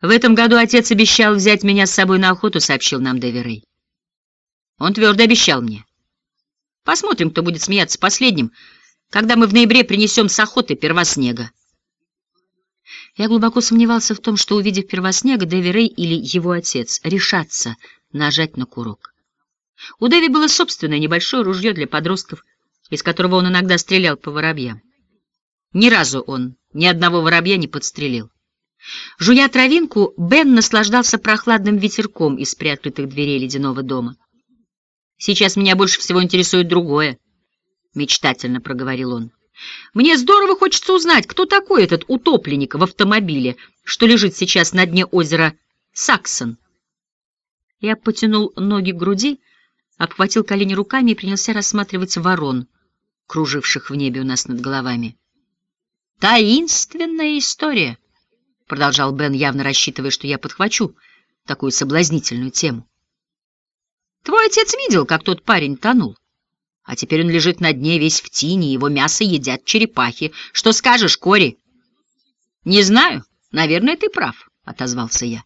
В этом году отец обещал взять меня с собой на охоту, сообщил нам Дэви Рэй. Он твердо обещал мне. Посмотрим, кто будет смеяться последним, когда мы в ноябре принесем с охоты первоснега. Я глубоко сомневался в том, что, увидев первоснега, Дэви или его отец решатся нажать на курок. У Дэви было собственное небольшое ружье для подростков, из которого он иногда стрелял по воробьям. Ни разу он ни одного воробья не подстрелил. Жуя травинку, Бен наслаждался прохладным ветерком из приоткрытых дверей ледяного дома. «Сейчас меня больше всего интересует другое», — мечтательно проговорил он. «Мне здорово хочется узнать, кто такой этот утопленник в автомобиле, что лежит сейчас на дне озера Саксон». Я потянул ноги к груди, обхватил колени руками и принялся рассматривать ворон, круживших в небе у нас над головами. «Таинственная история», — продолжал Бен, явно рассчитывая, что я подхвачу такую соблазнительную тему. Твой отец видел, как тот парень тонул. А теперь он лежит на дне весь в тине, его мясо едят черепахи. Что скажешь, Кори? Не знаю. Наверное, ты прав, — отозвался я.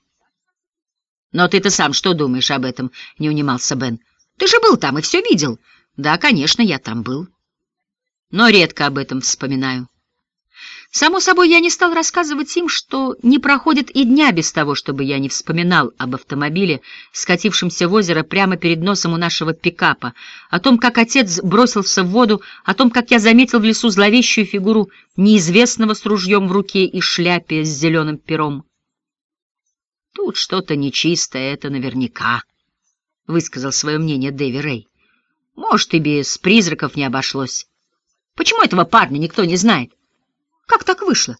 Но ты-то сам что думаешь об этом? — не унимался Бен. Ты же был там и все видел. Да, конечно, я там был. Но редко об этом вспоминаю. Само собой, я не стал рассказывать им, что не проходит и дня без того, чтобы я не вспоминал об автомобиле, скатившемся в озеро прямо перед носом у нашего пикапа, о том, как отец бросился в воду, о том, как я заметил в лесу зловещую фигуру неизвестного с ружьем в руке и шляпе с зеленым пером. «Тут что-то нечистое, это наверняка», — высказал свое мнение Дэви Рэй. «Может, и без призраков не обошлось. Почему этого парня никто не знает?» Как так вышло?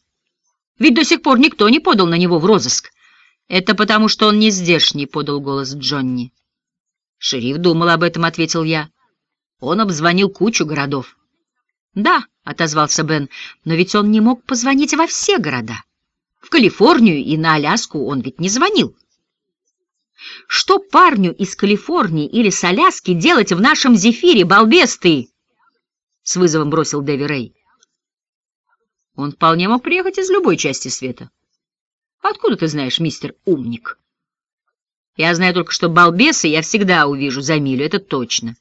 Ведь до сих пор никто не подал на него в розыск. Это потому, что он не здешний, — подал голос Джонни. Шериф думал об этом, — ответил я. Он обзвонил кучу городов. Да, — отозвался Бен, — но ведь он не мог позвонить во все города. В Калифорнию и на Аляску он ведь не звонил. Что парню из Калифорнии или с Аляски делать в нашем зефире, балбес ты? С вызовом бросил Дэви Рэй. Он вполне мог приехать из любой части света. Откуда ты знаешь, мистер Умник? Я знаю только, что балбеса я всегда увижу за милю, это точно.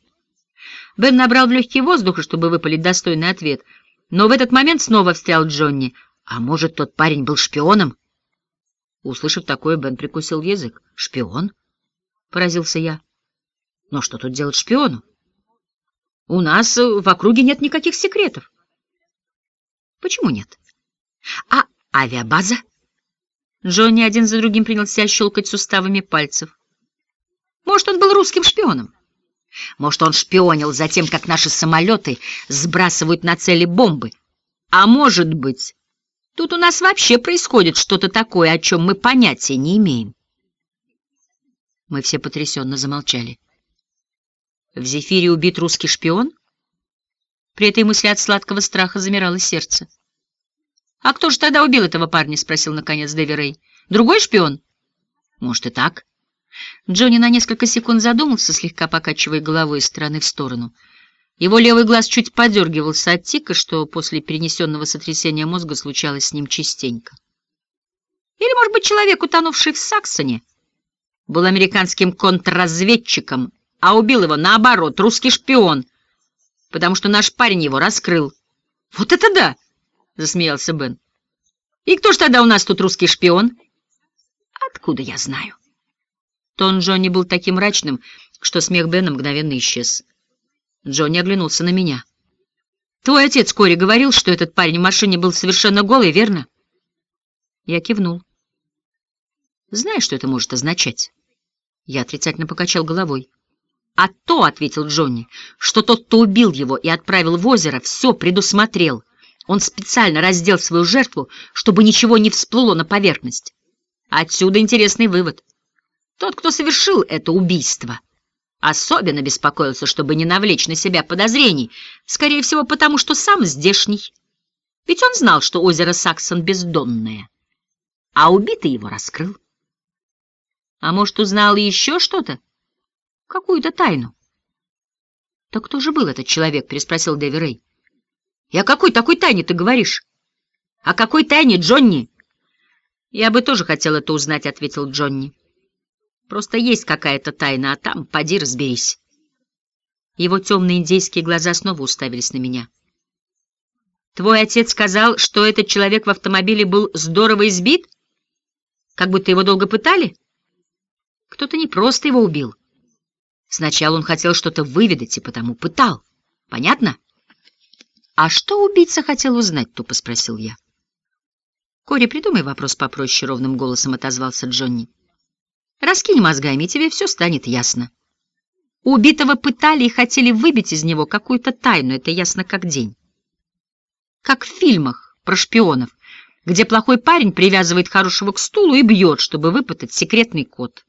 Бен набрал в легкий воздуха, чтобы выпалить достойный ответ, но в этот момент снова встрял Джонни. А может, тот парень был шпионом? Услышав такое, Бен прикусил язык. «Шпион?» — поразился я. «Но что тут делать шпиону? У нас в округе нет никаких секретов. Почему нет? А авиабаза? Джонни один за другим принялся щелкать суставами пальцев. Может, он был русским шпионом? Может, он шпионил за тем, как наши самолеты сбрасывают на цели бомбы? А может быть, тут у нас вообще происходит что-то такое, о чем мы понятия не имеем? Мы все потрясенно замолчали. В Зефире убит русский шпион? При этой мысли от сладкого страха замирало сердце. — А кто же тогда убил этого парня? — спросил наконец Дэви Рэй. — Другой шпион? — Может, и так. Джонни на несколько секунд задумался, слегка покачивая головой из стороны в сторону. Его левый глаз чуть подергивался от тика, что после перенесенного сотрясения мозга случалось с ним частенько. Или, может быть, человек, утонувший в Саксоне, был американским контрразведчиком, а убил его, наоборот, русский шпион, потому что наш парень его раскрыл. — Вот это да! — засмеялся Бен. «И кто ж тогда у нас тут русский шпион?» «Откуда я знаю?» Тон Джонни был таким мрачным, что смех Бена мгновенно исчез. Джонни оглянулся на меня. «Твой отец Кори говорил, что этот парень в машине был совершенно голый, верно?» Я кивнул. «Знаешь, что это может означать?» Я отрицательно покачал головой. «А то, — ответил Джонни, — что тот, кто убил его и отправил в озеро, все предусмотрел. Он специально раздел свою жертву, чтобы ничего не всплыло на поверхность. Отсюда интересный вывод. Тот, кто совершил это убийство, особенно беспокоился, чтобы не навлечь на себя подозрений, скорее всего, потому что сам здешний. Ведь он знал, что озеро Саксон бездонное, а убитый его раскрыл. А может, узнал еще что-то? Какую-то тайну? — Так кто же был этот человек? — переспросил Дэви Рэй. И о какой такой тайне ты говоришь? О какой тайне, Джонни? «Я бы тоже хотел это узнать», — ответил Джонни. «Просто есть какая-то тайна, а там поди разберись». Его темные индейские глаза снова уставились на меня. «Твой отец сказал, что этот человек в автомобиле был здорово избит? Как будто его долго пытали? Кто-то не просто его убил. Сначала он хотел что-то выведать и потому пытал. Понятно?» «А что убийца хотел узнать?» — тупо спросил я. «Кори, придумай вопрос попроще», — ровным голосом отозвался Джонни. «Раскинь мозгами, и тебе все станет ясно. Убитого пытали и хотели выбить из него какую-то тайну, это ясно как день. Как в фильмах про шпионов, где плохой парень привязывает хорошего к стулу и бьет, чтобы выпытать секретный код».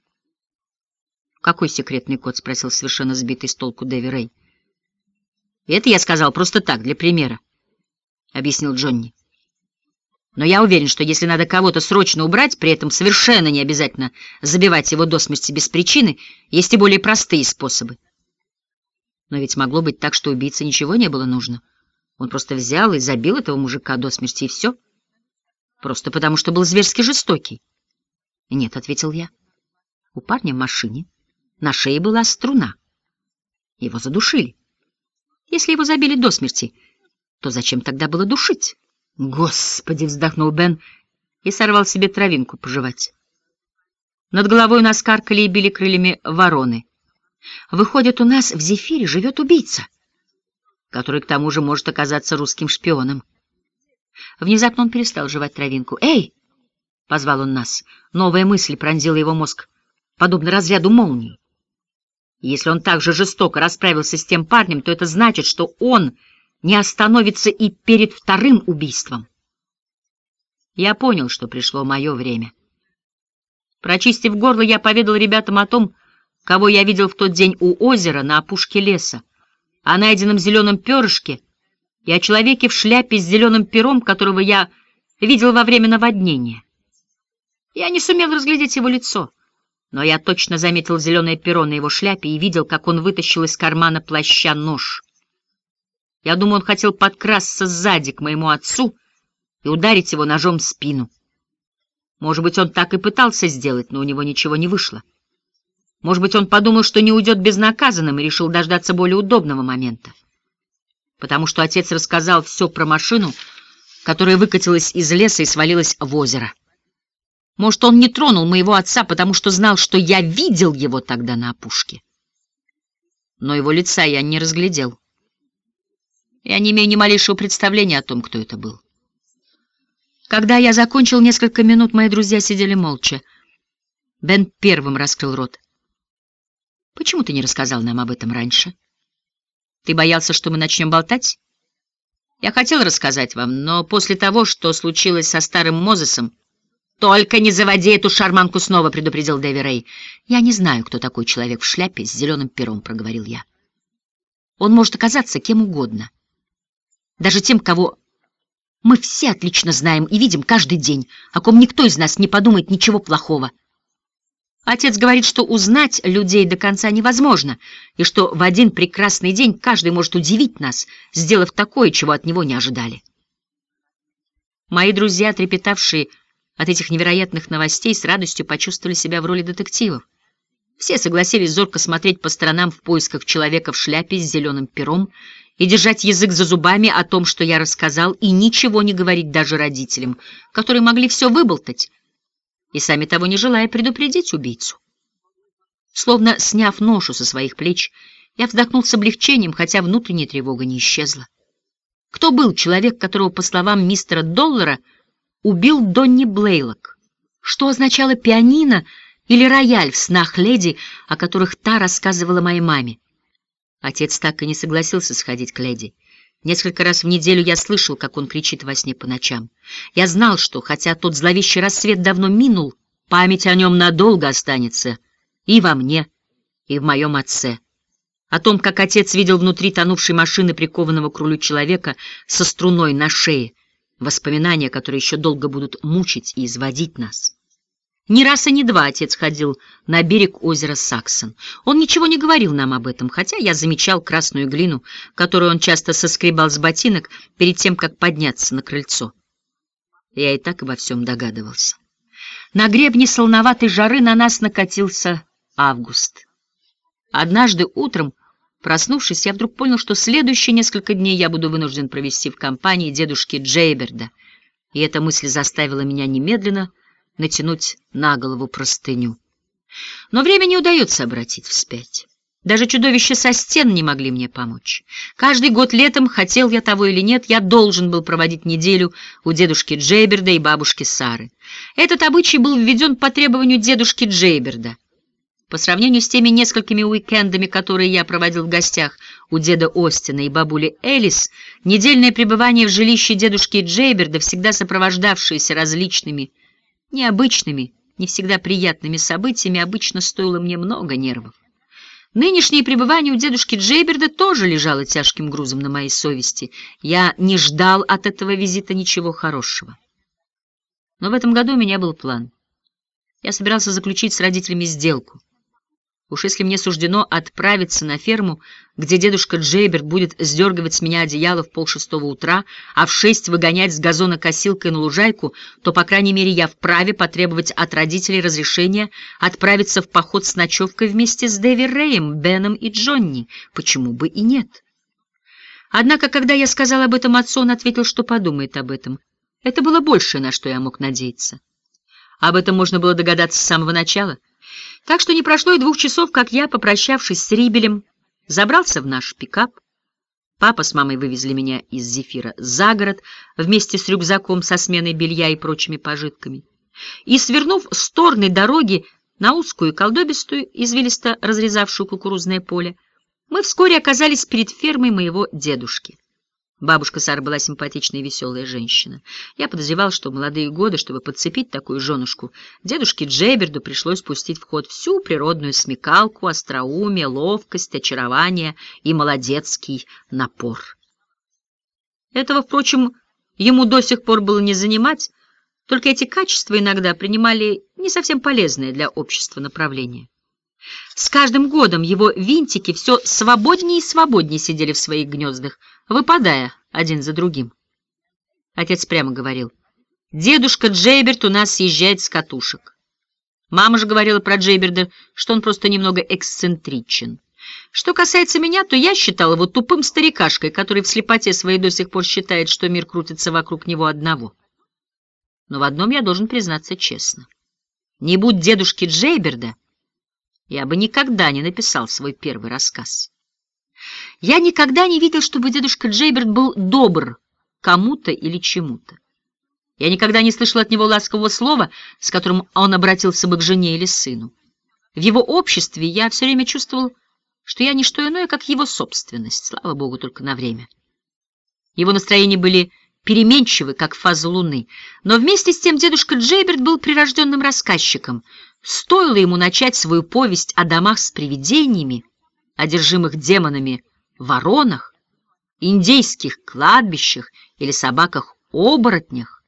«Какой секретный код?» — спросил совершенно сбитый с толку Дэви Рэй. «Это я сказал просто так, для примера», — объяснил Джонни. Но я уверен, что если надо кого-то срочно убрать, при этом совершенно не обязательно забивать его до смерти без причины, есть и более простые способы. Но ведь могло быть так, что убийце ничего не было нужно. Он просто взял и забил этого мужика до смерти, и все. Просто потому, что был зверски жестокий. «Нет», — ответил я. У парня в машине на шее была струна. Его задушили. Если его забили до смерти, то зачем тогда было душить? Господи, вздохнул Бен и сорвал себе травинку пожевать. Над головой нас каркали и били крыльями вороны. Выходит, у нас в Зефире живет убийца, который к тому же может оказаться русским шпионом. Внезапно он перестал жевать травинку. «Эй!» — позвал он нас. Новая мысль пронзила его мозг, подобно разряду молнии. Если он так же жестоко расправился с тем парнем, то это значит, что он не остановится и перед вторым убийством. Я понял, что пришло мое время. Прочистив горло, я поведал ребятам о том, кого я видел в тот день у озера на опушке леса, о найденном зеленом перышке и о человеке в шляпе с зеленым пером, которого я видел во время наводнения. Я не сумел разглядеть его лицо, но я точно заметил зеленое перо на его шляпе и видел, как он вытащил из кармана плаща нож. Я думаю, он хотел подкрасться сзади к моему отцу и ударить его ножом в спину. Может быть, он так и пытался сделать, но у него ничего не вышло. Может быть, он подумал, что не уйдет безнаказанным и решил дождаться более удобного момента. Потому что отец рассказал все про машину, которая выкатилась из леса и свалилась в озеро. Может, он не тронул моего отца, потому что знал, что я видел его тогда на опушке. Но его лица я не разглядел. Я не имею ни малейшего представления о том, кто это был. Когда я закончил несколько минут, мои друзья сидели молча. Бен первым раскрыл рот. «Почему ты не рассказал нам об этом раньше? Ты боялся, что мы начнем болтать?» «Я хотел рассказать вам, но после того, что случилось со старым Мозесом...» «Только не заводи эту шарманку снова», — предупредил Дэви Рэй. «Я не знаю, кто такой человек в шляпе с зеленым пером», — проговорил я. «Он может оказаться кем угодно» даже тем, кого мы все отлично знаем и видим каждый день, о ком никто из нас не подумает ничего плохого. Отец говорит, что узнать людей до конца невозможно, и что в один прекрасный день каждый может удивить нас, сделав такое, чего от него не ожидали. Мои друзья, трепетавшие от этих невероятных новостей, с радостью почувствовали себя в роли детективов. Все согласились зорко смотреть по сторонам в поисках человека в шляпе с зеленым пером, и держать язык за зубами о том, что я рассказал, и ничего не говорить даже родителям, которые могли все выболтать, и сами того не желая предупредить убийцу. Словно сняв ношу со своих плеч, я вздохнул с облегчением, хотя внутренняя тревога не исчезла. Кто был человек, которого, по словам мистера Доллара, убил Донни Блейлок? Что означало пианино или рояль в снах леди, о которых та рассказывала моей маме? Отец так и не согласился сходить к леди. Несколько раз в неделю я слышал, как он кричит во сне по ночам. Я знал, что, хотя тот зловещий рассвет давно минул, память о нем надолго останется и во мне, и в моем отце. О том, как отец видел внутри тонувшей машины прикованного к рулю человека со струной на шее, воспоминания, которые еще долго будут мучить и изводить нас. Ни раз и не два отец ходил на берег озера Саксон. Он ничего не говорил нам об этом, хотя я замечал красную глину, которую он часто соскребал с ботинок перед тем, как подняться на крыльцо. Я и так обо всем догадывался. На гребне солноватой жары на нас накатился август. Однажды утром, проснувшись, я вдруг понял, что следующие несколько дней я буду вынужден провести в компании дедушки Джейберда, и эта мысль заставила меня немедленно натянуть на голову простыню. Но время не удается обратить вспять. Даже чудовища со стен не могли мне помочь. Каждый год летом, хотел я того или нет, я должен был проводить неделю у дедушки Джейберда и бабушки Сары. Этот обычай был введен по требованию дедушки Джейберда. По сравнению с теми несколькими уикендами, которые я проводил в гостях у деда Остина и бабули Элис, недельное пребывание в жилище дедушки Джейберда, всегда сопровождавшееся различными, необычными, не всегда приятными событиями, обычно стоило мне много нервов. Нынешнее пребывание у дедушки Джейберда тоже лежало тяжким грузом на моей совести. Я не ждал от этого визита ничего хорошего. Но в этом году у меня был план. Я собирался заключить с родителями сделку. Уж если мне суждено отправиться на ферму, где дедушка Джейберт будет сдергивать с меня одеяло в полшестого утра, а в шесть выгонять с газона косилкой на лужайку, то, по крайней мере, я вправе потребовать от родителей разрешения отправиться в поход с ночевкой вместе с Дэви Рэем, Беном и Джонни. Почему бы и нет? Однако, когда я сказал об этом отцу, он ответил, что подумает об этом. Это было большее, на что я мог надеяться. Об этом можно было догадаться с самого начала — так что не прошло и двух часов, как я, попрощавшись с Рибелем, забрался в наш пикап. Папа с мамой вывезли меня из Зефира за город вместе с рюкзаком со сменой белья и прочими пожитками. И, свернув с торной дороги на узкую колдобистую, извилисто разрезавшую кукурузное поле, мы вскоре оказались перед фермой моего дедушки. Бабушка Сара была симпатичная и веселая женщина. Я подозревал, что в молодые годы, чтобы подцепить такую женушку, дедушке Джейберду пришлось пустить в ход всю природную смекалку, остроумие, ловкость, очарование и молодецкий напор. Этого, впрочем, ему до сих пор было не занимать, только эти качества иногда принимали не совсем полезные для общества направления. С каждым годом его винтики все свободнее и свободнее сидели в своих гнездах, выпадая один за другим. Отец прямо говорил, «Дедушка Джейберт у нас съезжает с катушек». Мама же говорила про Джейберда, что он просто немного эксцентричен. Что касается меня, то я считал его тупым старикашкой, который в слепоте своей до сих пор считает, что мир крутится вокруг него одного. Но в одном я должен признаться честно. Не будь дедушки Джейберда, я бы никогда не написал свой первый рассказ. Я никогда не видел, чтобы дедушка Джейберт был добр кому-то или чему-то. Я никогда не слышал от него ласкового слова, с которым он обратился бы к жене или сыну. В его обществе я все время чувствовал, что я не что иное, как его собственность, слава богу, только на время. Его настроения были переменчивы, как фаза луны, но вместе с тем дедушка Джейберт был прирожденным рассказчиком — Стоило ему начать свою повесть о домах с привидениями, одержимых демонами воронах, индейских кладбищах или собаках-оборотнях,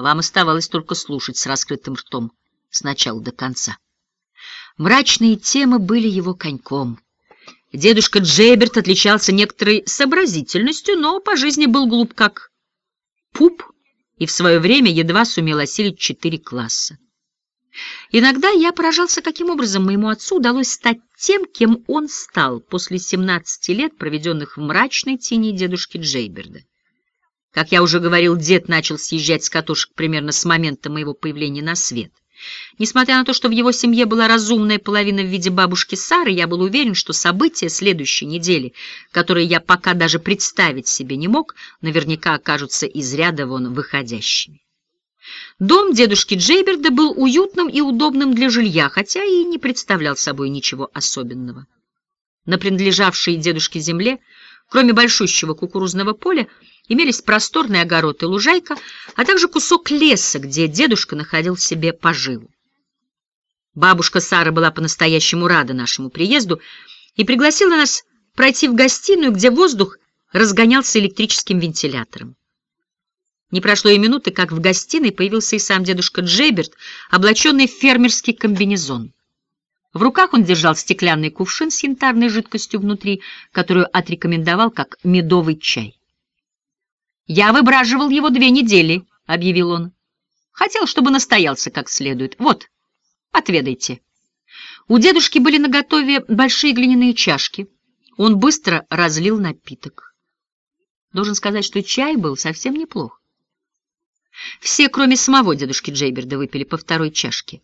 вам оставалось только слушать с раскрытым ртом с начала до конца. Мрачные темы были его коньком. Дедушка Джейберт отличался некоторой сообразительностью, но по жизни был глуп как пуп и в свое время едва сумел осилить четыре класса. Иногда я поражался, каким образом моему отцу удалось стать тем, кем он стал после 17 лет, проведенных в мрачной тени дедушки Джейберда. Как я уже говорил, дед начал съезжать с катушек примерно с момента моего появления на свет. Несмотря на то, что в его семье была разумная половина в виде бабушки Сары, я был уверен, что события следующей недели, которые я пока даже представить себе не мог, наверняка окажутся из ряда вон выходящими. Дом дедушки Джейберда был уютным и удобным для жилья, хотя и не представлял собой ничего особенного. На принадлежавшей дедушке земле, кроме большущего кукурузного поля, имелись просторный огород и лужайка, а также кусок леса, где дедушка находил себе поживу. Бабушка Сара была по-настоящему рада нашему приезду и пригласила нас пройти в гостиную, где воздух разгонялся электрическим вентилятором. Не прошло и минуты, как в гостиной появился и сам дедушка Джейберт, облаченный в фермерский комбинезон. В руках он держал стеклянный кувшин с янтарной жидкостью внутри, которую отрекомендовал как медовый чай. «Я выбраживал его две недели», — объявил он. Хотел, чтобы настоялся как следует. Вот, отведайте. У дедушки были наготове большие глиняные чашки. Он быстро разлил напиток. Должен сказать, что чай был совсем неплох. Все, кроме самого дедушки Джейберда, выпили по второй чашке.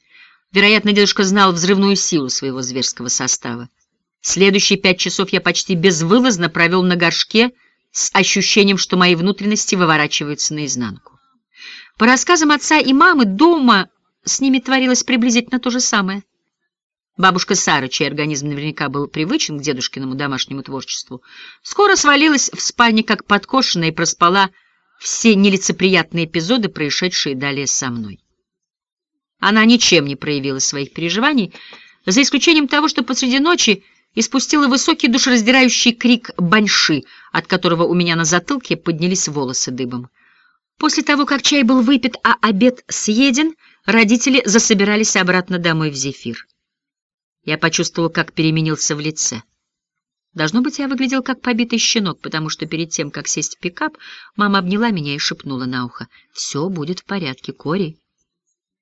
Вероятно, дедушка знал взрывную силу своего зверского состава. Следующие пять часов я почти безвылазно провел на горшке с ощущением, что мои внутренности выворачиваются наизнанку. По рассказам отца и мамы, дома с ними творилось приблизительно то же самое. Бабушка Сара, чей организм наверняка был привычен к дедушкиному домашнему творчеству, скоро свалилась в спальне как подкошенная и проспала все нелицеприятные эпизоды, происшедшие далее со мной. Она ничем не проявила своих переживаний, за исключением того, что посреди ночи испустила высокий душераздирающий крик баньши, от которого у меня на затылке поднялись волосы дыбом. После того, как чай был выпит, а обед съеден, родители засобирались обратно домой в Зефир. Я почувствовал, как переменился в лице. Должно быть, я выглядел как побитый щенок, потому что перед тем, как сесть в пикап, мама обняла меня и шепнула на ухо. «Все будет в порядке, Кори.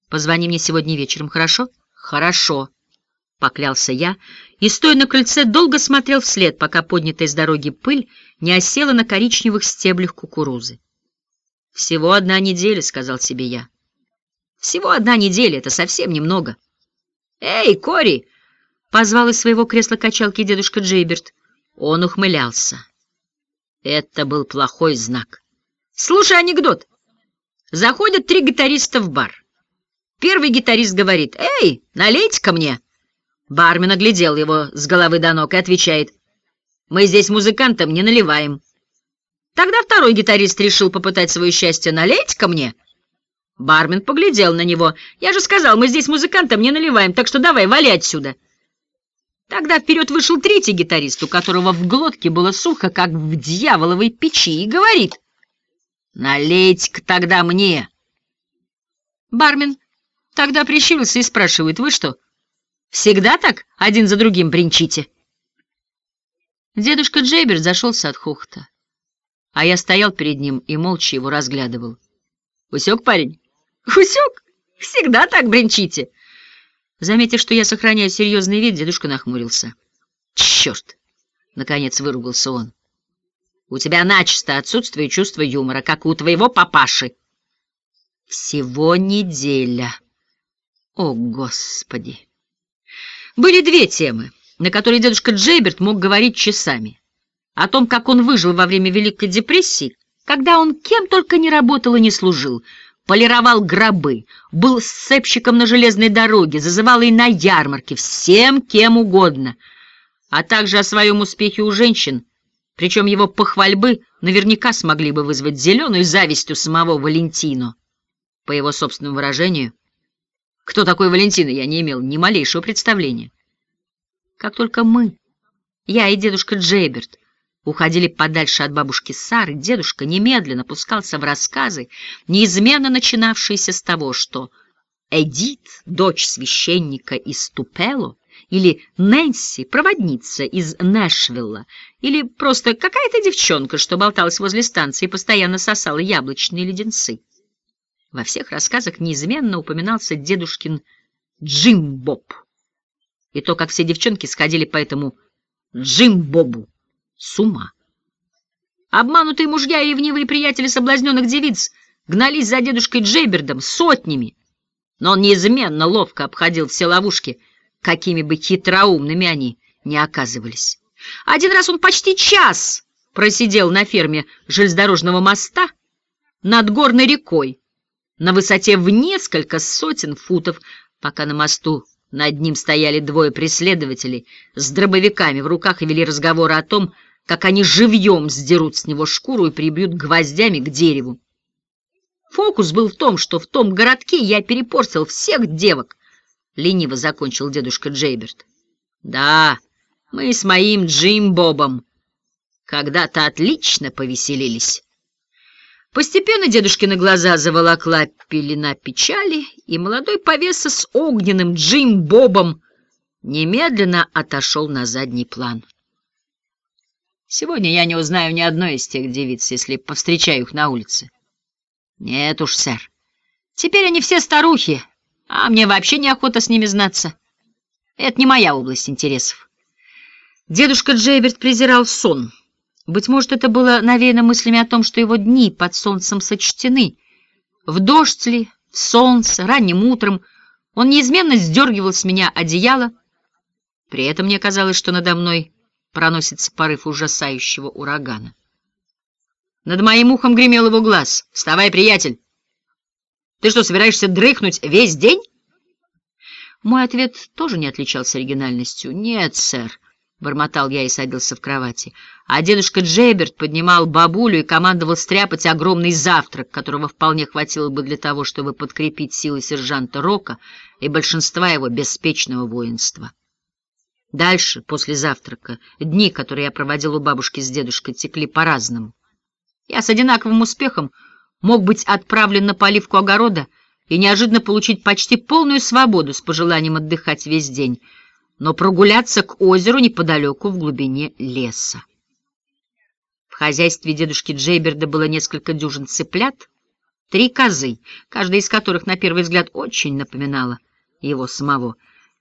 Позвони мне сегодня вечером, хорошо?» «Хорошо», — поклялся я, и, стоя на крыльце, долго смотрел вслед, пока поднятая с дороги пыль не осела на коричневых стеблях кукурузы. «Всего одна неделя», — сказал себе я. «Всего одна неделя — это совсем немного». «Эй, Кори!» — позвал из своего кресла качалки дедушка Джейберт. Он ухмылялся. Это был плохой знак. Слушай анекдот. Заходят три гитариста в бар. Первый гитарист говорит, «Эй, налейте ко мне!» Бармен оглядел его с головы до ног и отвечает, «Мы здесь музыкантам не наливаем». Тогда второй гитарист решил попытать свое счастье, «Налейте ко мне!» Бармен поглядел на него. «Я же сказал, мы здесь музыкантам не наливаем, так что давай, вали отсюда!» Тогда вперед вышел третий гитарист, у которого в глотке было сухо, как в дьяволовой печи, и говорит, «Налейте-ка тогда мне!» Бармен тогда прищурился и спрашивает, «Вы что, всегда так один за другим бренчите?» Дедушка Джейберт зашелся от хохота, а я стоял перед ним и молча его разглядывал. «Усек, парень?» «Усек? Всегда так бренчите!» Заметив, что я сохраняю серьезный вид, дедушка нахмурился. «Черт!» — наконец выругался он. «У тебя начисто отсутствие чувства юмора, как у твоего папаши». «Всего неделя. О, Господи!» Были две темы, на которые дедушка Джейберт мог говорить часами. О том, как он выжил во время Великой депрессии, когда он кем только не работал и не служил — полировал гробы, был сцепщиком на железной дороге, зазывал и на ярмарке, всем кем угодно, а также о своем успехе у женщин, причем его похвальбы наверняка смогли бы вызвать зеленую зависть у самого Валентино. По его собственному выражению, кто такой Валентино, я не имел ни малейшего представления. Как только мы, я и дедушка Джейберт, уходили подальше от бабушки Сары, дедушка немедленно пускался в рассказы, неизменно начинавшиеся с того, что Эдит, дочь священника из Тупело, или Нэнси, проводница из Нэшвилла, или просто какая-то девчонка, что болталась возле станции и постоянно сосала яблочные леденцы. Во всех рассказах неизменно упоминался дедушкин Джим Боб, и то, как все девчонки сходили по этому Джим Бобу с ума. Обманутые мужья и ревнивые приятели соблазненных девиц гнались за дедушкой Джейбердом сотнями, но он неизменно ловко обходил все ловушки, какими бы хитроумными они ни оказывались. Один раз он почти час просидел на ферме железнодорожного моста над горной рекой на высоте в несколько сотен футов, пока на мосту над ним стояли двое преследователей с дробовиками в руках и вели разговоры о том, как они живьем сдерут с него шкуру и прибьют гвоздями к дереву. Фокус был в том, что в том городке я перепортил всех девок, — лениво закончил дедушка Джейберт. Да, мы с моим Джим Бобом когда-то отлично повеселились. Постепенно дедушкины глаза заволокла пелена печали, и молодой повеса с огненным Джим Бобом немедленно отошел на задний план. Сегодня я не узнаю ни одной из тех девиц, если повстречаю их на улице. Нет уж, сэр. Теперь они все старухи, а мне вообще неохота с ними знаться. Это не моя область интересов. Дедушка Джейберт презирал сон. Быть может, это было навеяно мыслями о том, что его дни под солнцем сочтены. В дождь ли, в солнце, ранним утром он неизменно сдергивал с меня одеяло. При этом мне казалось, что надо мной проносится порыв ужасающего урагана. Над моим ухом гремел его глаз. «Вставай, приятель! Ты что, собираешься дрыхнуть весь день?» Мой ответ тоже не отличался оригинальностью. «Нет, сэр», — бормотал я и садился в кровати. А дедушка Джейберт поднимал бабулю и командовал стряпать огромный завтрак, которого вполне хватило бы для того, чтобы подкрепить силы сержанта Рока и большинства его беспечного воинства. Дальше, после завтрака, дни, которые я проводил у бабушки с дедушкой, текли по-разному. Я с одинаковым успехом мог быть отправлен на поливку огорода и неожиданно получить почти полную свободу с пожеланием отдыхать весь день, но прогуляться к озеру неподалеку в глубине леса. В хозяйстве дедушки Джейберда было несколько дюжин цыплят, три козы, каждая из которых на первый взгляд очень напоминала его самого,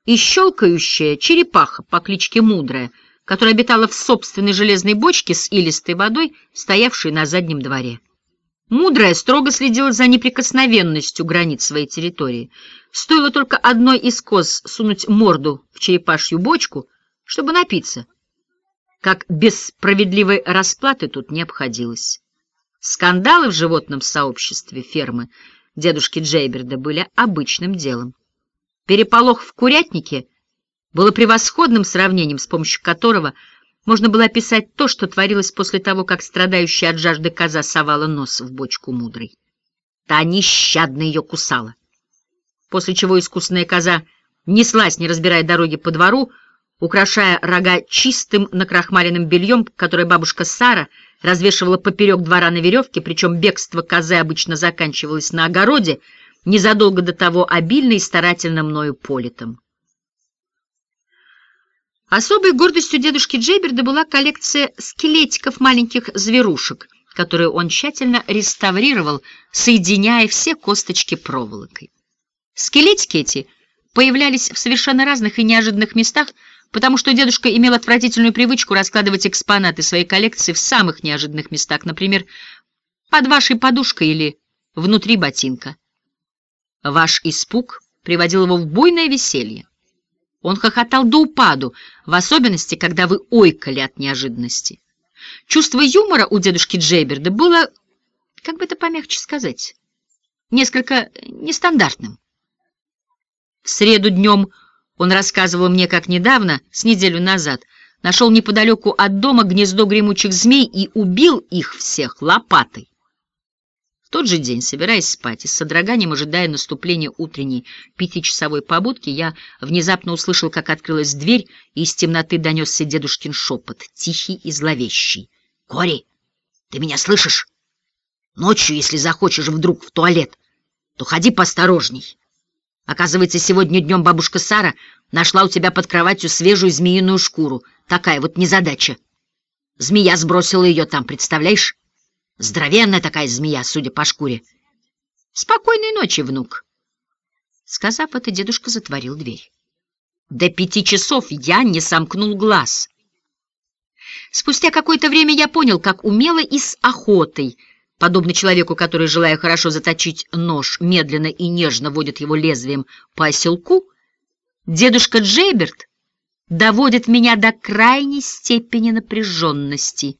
и щелкающая черепаха по кличке Мудрая, которая обитала в собственной железной бочке с илистой водой, стоявшей на заднем дворе. Мудрая строго следила за неприкосновенностью границ своей территории. Стоило только одной из коз сунуть морду в черепашью бочку, чтобы напиться, как без справедливой расплаты тут не обходилось. Скандалы в животном сообществе фермы дедушки Джейберда были обычным делом. Переполох в курятнике было превосходным сравнением, с помощью которого – можно было описать то, что творилось после того, как страдающая от жажды коза совала нос в бочку мудрой. Та нещадно ее кусала. После чего искусная коза неслась, не разбирая дороги по двору, украшая рога чистым накрахмаленным бельем, которое бабушка Сара развешивала поперек двора на веревке, причем бегство козы обычно заканчивалось на огороде, незадолго до того обильно и старательно мною политом. Особой гордостью дедушки Джейберда была коллекция скелетиков маленьких зверушек, которые он тщательно реставрировал, соединяя все косточки проволокой. Скелетики эти появлялись в совершенно разных и неожиданных местах, потому что дедушка имел отвратительную привычку раскладывать экспонаты своей коллекции в самых неожиданных местах, например, под вашей подушкой или внутри ботинка. Ваш испуг приводил его в буйное веселье. Он хохотал до упаду, в особенности, когда вы ойкали от неожиданности. Чувство юмора у дедушки Джейберда было, как бы это помягче сказать, несколько нестандартным. В среду днем он рассказывал мне, как недавно, с неделю назад, нашел неподалеку от дома гнездо гремучих змей и убил их всех лопатой тот же день, собираясь спать и с содроганием ожидая наступления утренней пятичасовой побудки, я внезапно услышал, как открылась дверь, и из темноты донесся дедушкин шепот, тихий и зловещий. — Кори, ты меня слышишь? Ночью, если захочешь вдруг в туалет, то ходи поосторожней. Оказывается, сегодня днем бабушка Сара нашла у тебя под кроватью свежую змеиную шкуру. Такая вот незадача. Змея сбросила ее там, представляешь? Здоровенная такая змея, судя по шкуре. Спокойной ночи, внук. Сказав это, дедушка затворил дверь. До пяти часов я не сомкнул глаз. Спустя какое-то время я понял, как умело и с охотой, подобно человеку, который, желая хорошо заточить нож, медленно и нежно водит его лезвием по оселку, дедушка Джейберт доводит меня до крайней степени напряженности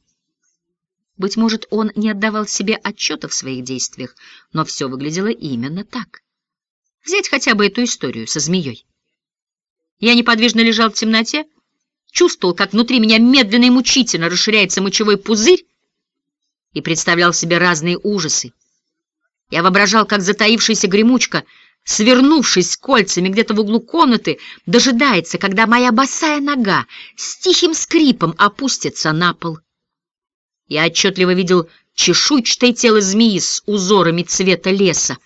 — быть может, он не отдавал себе отчета в своих действиях, но все выглядело именно так. Взять хотя бы эту историю со змеей. Я неподвижно лежал в темноте, чувствовал, как внутри меня медленно и мучительно расширяется мочевой пузырь и представлял себе разные ужасы. Я воображал, как затаившаяся гремучка, свернувшись кольцами где-то в углу комнаты, дожидается, когда моя босая нога с тихим скрипом опустится на пол. Я отчетливо видел чешуйчатое тело змеи с узорами цвета леса,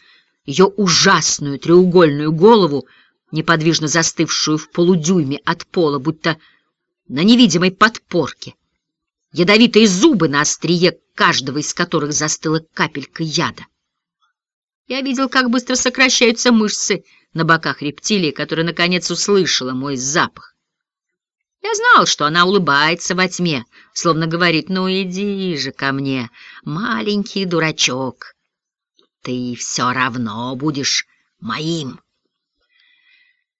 ее ужасную треугольную голову, неподвижно застывшую в полудюйме от пола, будто на невидимой подпорке, ядовитые зубы на острие каждого из которых застыла капелька яда. Я видел, как быстро сокращаются мышцы на боках рептилии, которая, наконец, услышала мой запах. Я знал, что она улыбается во тьме, словно говорит, «Ну иди же ко мне, маленький дурачок, ты все равно будешь моим».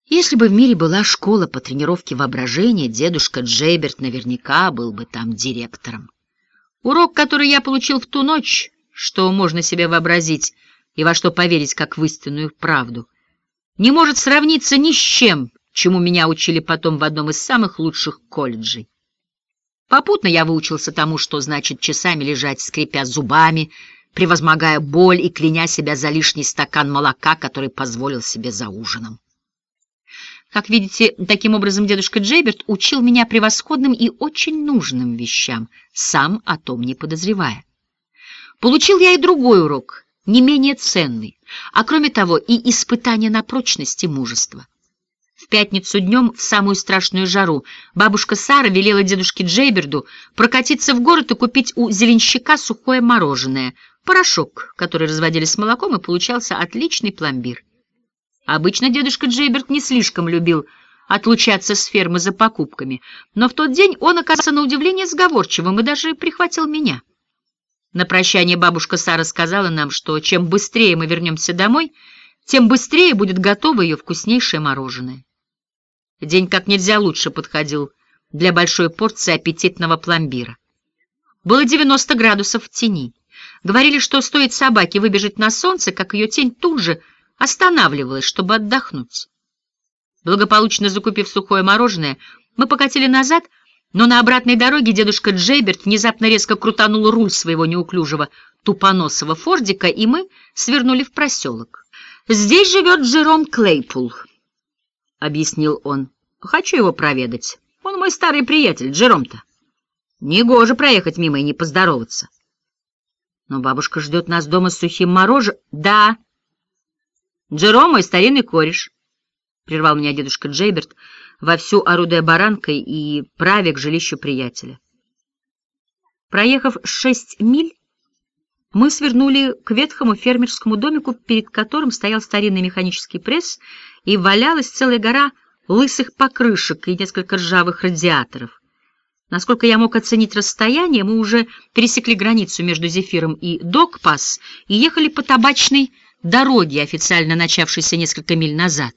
Если бы в мире была школа по тренировке воображения, дедушка Джейберт наверняка был бы там директором. Урок, который я получил в ту ночь, что можно себе вообразить и во что поверить как в истинную правду, не может сравниться ни с чем, чему меня учили потом в одном из самых лучших колледжей. Попутно я выучился тому, что значит часами лежать, скрипя зубами, превозмогая боль и кляня себя за лишний стакан молока, который позволил себе за ужином. Как видите, таким образом дедушка Джейберт учил меня превосходным и очень нужным вещам, сам о том не подозревая. Получил я и другой урок, не менее ценный, а кроме того и испытание на прочность и мужество. В пятницу днем, в самую страшную жару, бабушка Сара велела дедушке Джейберду прокатиться в город и купить у зеленщика сухое мороженое, порошок, который разводили с молоком, и получался отличный пломбир. Обычно дедушка Джейберт не слишком любил отлучаться с фермы за покупками, но в тот день он оказался на удивление сговорчивым и даже прихватил меня. На прощание бабушка Сара сказала нам, что чем быстрее мы вернемся домой, тем быстрее будет готово ее вкуснейшее мороженое. День как нельзя лучше подходил для большой порции аппетитного пломбира. Было 90 градусов в тени. Говорили, что стоит собаке выбежать на солнце, как ее тень тут же — останавливалась, чтобы отдохнуть. Благополучно закупив сухое мороженое, мы покатили назад, но на обратной дороге дедушка Джейберт внезапно резко крутанул руль своего неуклюжего тупоносого фордика, и мы свернули в проселок. «Здесь живет Джером Клейпул», — объяснил он. «Хочу его проведать. Он мой старый приятель, Джером-то. Негоже проехать мимо и не поздороваться». «Но бабушка ждет нас дома с сухим мороженым». «Да», Джером мой старинный кореш, — прервал меня дедушка Джейберт, вовсю орудуя баранкой и правя к жилищу приятеля. Проехав шесть миль, мы свернули к ветхому фермерскому домику, перед которым стоял старинный механический пресс, и валялась целая гора лысых покрышек и несколько ржавых радиаторов. Насколько я мог оценить расстояние, мы уже пересекли границу между Зефиром и Докпас и ехали по табачной дороги, официально начавшейся несколько миль назад.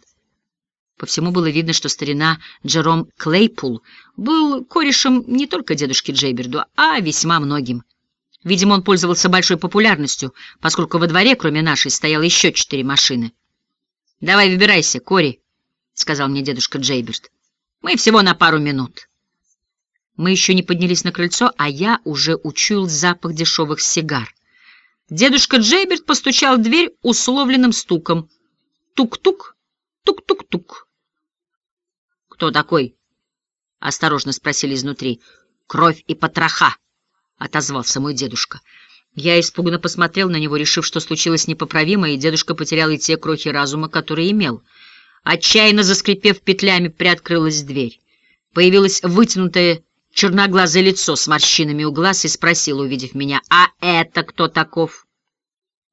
По всему было видно, что старина Джером Клейпул был корешем не только дедушки Джейберду, а весьма многим. Видимо, он пользовался большой популярностью, поскольку во дворе, кроме нашей, стояло еще четыре машины. — Давай выбирайся, Кори, — сказал мне дедушка Джейберт. — Мы всего на пару минут. Мы еще не поднялись на крыльцо, а я уже учуял запах дешевых сигар. Дедушка Джейберт постучал в дверь условленным стуком. Тук-тук, тук-тук-тук. «Кто такой?» — осторожно спросили изнутри. «Кровь и потроха», — отозвался мой дедушка. Я испуганно посмотрел на него, решив, что случилось непоправимое, и дедушка потерял и те крохи разума, которые имел. Отчаянно заскрипев петлями, приоткрылась дверь. Появилось вытянутое черноглазое лицо с морщинами у глаз и спросил, увидев меня, «А это кто таков?»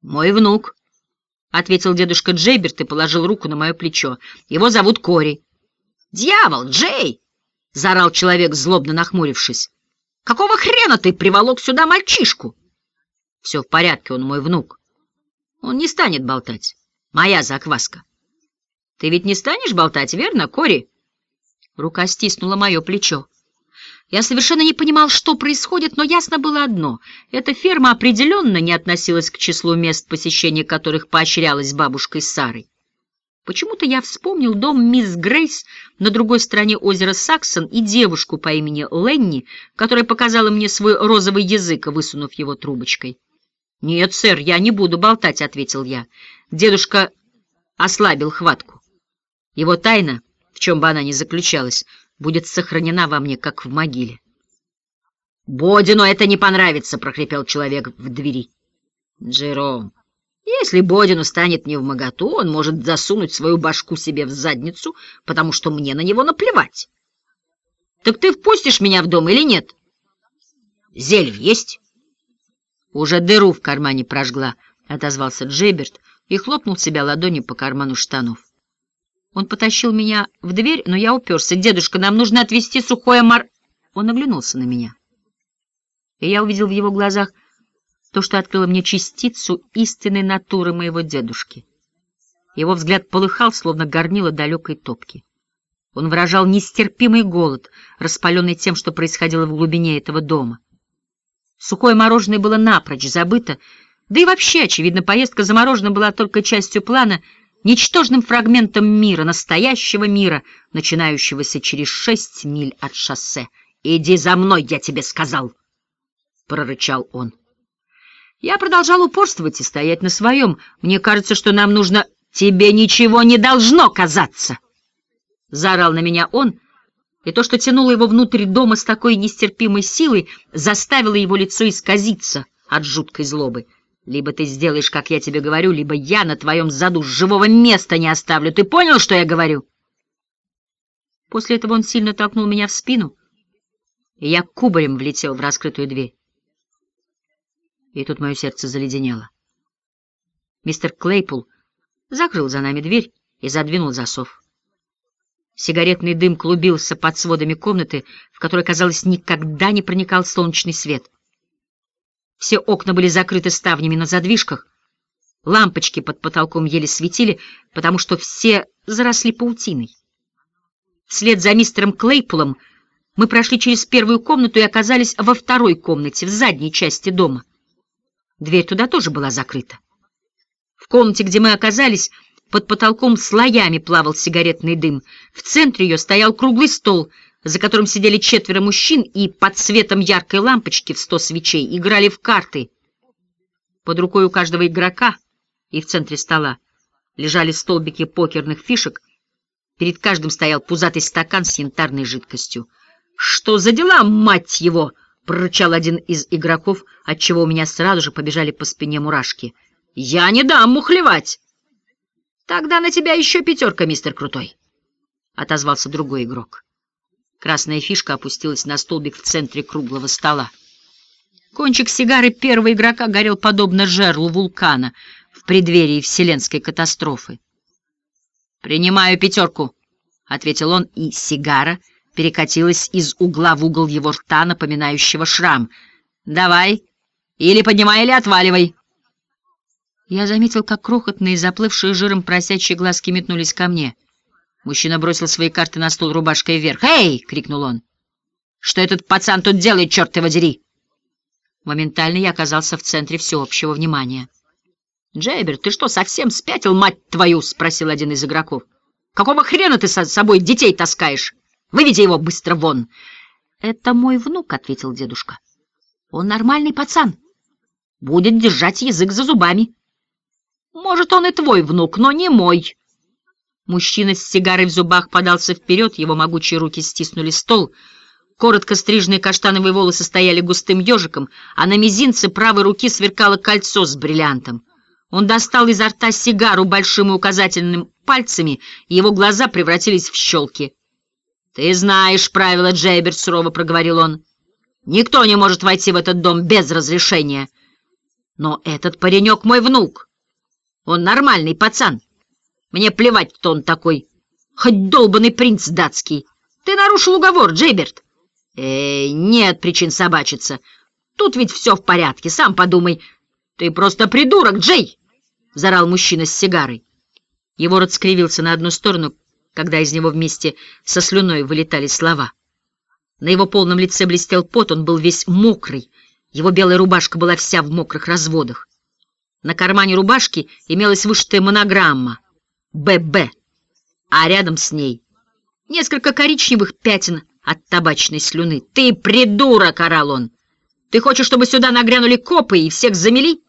«Мой внук», — ответил дедушка Джейберт и положил руку на мое плечо. «Его зовут Кори». «Дьявол, Джей!» — заорал человек, злобно нахмурившись. «Какого хрена ты приволок сюда мальчишку?» «Все в порядке, он мой внук. Он не станет болтать. Моя закваска». «Ты ведь не станешь болтать, верно, Кори?» Рука стиснула мое плечо. Я совершенно не понимал, что происходит, но ясно было одно — эта ферма определенно не относилась к числу мест, посещения которых поощрялась бабушкой Сарой. Почему-то я вспомнил дом мисс Грейс на другой стороне озера Саксон и девушку по имени Ленни, которая показала мне свой розовый язык, высунув его трубочкой. — Нет, сэр, я не буду болтать, — ответил я. Дедушка ослабил хватку. Его тайна, в чем бы она ни заключалась, будет сохранена во мне, как в могиле. «Бодину это не понравится!» — прохрипел человек в двери. «Джером, если Бодину станет не в моготу, он может засунуть свою башку себе в задницу, потому что мне на него наплевать. Так ты впустишь меня в дом или нет? Зелье есть?» «Уже дыру в кармане прожгла», — отозвался Джейберт, и хлопнул себя ладонью по карману штанов. Он потащил меня в дверь, но я уперся. «Дедушка, нам нужно отвезти сухое мар...» Он оглянулся на меня. И я увидел в его глазах то, что открыло мне частицу истинной натуры моего дедушки. Его взгляд полыхал, словно горнило далекой топки. Он выражал нестерпимый голод, распаленный тем, что происходило в глубине этого дома. Сухое мороженое было напрочь забыто, да и вообще, очевидно, поездка за мороженым была только частью плана, ничтожным фрагментом мира, настоящего мира, начинающегося через шесть миль от шоссе. «Иди за мной, я тебе сказал!» — прорычал он. Я продолжал упорствовать и стоять на своем. Мне кажется, что нам нужно... Тебе ничего не должно казаться! Заорал на меня он, и то, что тянуло его внутрь дома с такой нестерпимой силой, заставило его лицо исказиться от жуткой злобы. Либо ты сделаешь, как я тебе говорю, либо я на твоем заду живого места не оставлю. Ты понял, что я говорю? После этого он сильно толкнул меня в спину, и я кубарем влетел в раскрытую дверь. И тут мое сердце заледенело. Мистер Клейпул закрыл за нами дверь и задвинул засов. Сигаретный дым клубился под сводами комнаты, в которой, казалось, никогда не проникал солнечный свет. Все окна были закрыты ставнями на задвижках, лампочки под потолком еле светили, потому что все заросли паутиной. Вслед за мистером Клейпулом мы прошли через первую комнату и оказались во второй комнате, в задней части дома. Дверь туда тоже была закрыта. В комнате, где мы оказались, под потолком слоями плавал сигаретный дым. В центре ее стоял круглый стол, за которым сидели четверо мужчин и под светом яркой лампочки в сто свечей играли в карты. Под рукой у каждого игрока и в центре стола лежали столбики покерных фишек. Перед каждым стоял пузатый стакан с янтарной жидкостью. «Что за дела, мать его!» — прорычал один из игроков, отчего у меня сразу же побежали по спине мурашки. «Я не дам мухлевать!» «Тогда на тебя еще пятерка, мистер Крутой!» — отозвался другой игрок. Красная фишка опустилась на столбик в центре круглого стола. Кончик сигары первого игрока горел подобно жерлу вулкана в преддверии вселенской катастрофы. «Принимаю пятерку», — ответил он, и сигара перекатилась из угла в угол его рта, напоминающего шрам. «Давай, или поднимай, или отваливай». Я заметил, как крохотные, заплывшие жиром просячие глазки метнулись ко мне. Мужчина бросил свои карты на стол рубашкой вверх. «Эй!» — крикнул он. «Что этот пацан тут делает, черт его дери?» Моментально я оказался в центре всеобщего внимания. «Джейбер, ты что, совсем спятил, мать твою?» — спросил один из игроков. «Какого хрена ты с собой детей таскаешь? Выведи его быстро вон!» «Это мой внук», — ответил дедушка. «Он нормальный пацан. Будет держать язык за зубами». Может, он и твой внук, но не мой. Мужчина с сигарой в зубах подался вперед, его могучие руки стиснули стол. Коротко стриженные каштановые волосы стояли густым ежиком, а на мизинце правой руки сверкало кольцо с бриллиантом. Он достал изо рта сигару большим и указательным пальцами, и его глаза превратились в щелки. — Ты знаешь правила, Джейберт, — сурово проговорил он. — Никто не может войти в этот дом без разрешения. Но этот паренек мой внук. Он нормальный пацан. Мне плевать, кто он такой. Хоть долбанный принц датский. Ты нарушил уговор, Джейберт. Эй, нет причин собачиться. Тут ведь все в порядке, сам подумай. Ты просто придурок, Джей! Зарал мужчина с сигарой. Его рот скривился на одну сторону, когда из него вместе со слюной вылетали слова. На его полном лице блестел пот, он был весь мокрый, его белая рубашка была вся в мокрых разводах. На кармане рубашки имелась вышитая монограмма «ББ», а рядом с ней несколько коричневых пятен от табачной слюны. «Ты придурок!» — орал он. «Ты хочешь, чтобы сюда нагрянули копы и всех замели?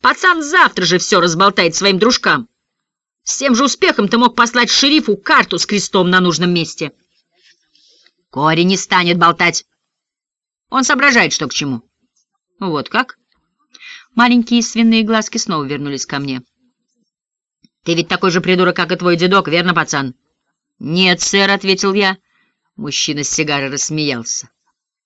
Пацан завтра же все разболтает своим дружкам. С тем же успехом ты мог послать шерифу карту с крестом на нужном месте». Кори не станет болтать. Он соображает, что к чему. Вот как? Маленькие свиные глазки снова вернулись ко мне. «Ты ведь такой же придурок, как и твой дедок, верно, пацан?» «Нет, сэр», — ответил я. Мужчина с сигарой рассмеялся.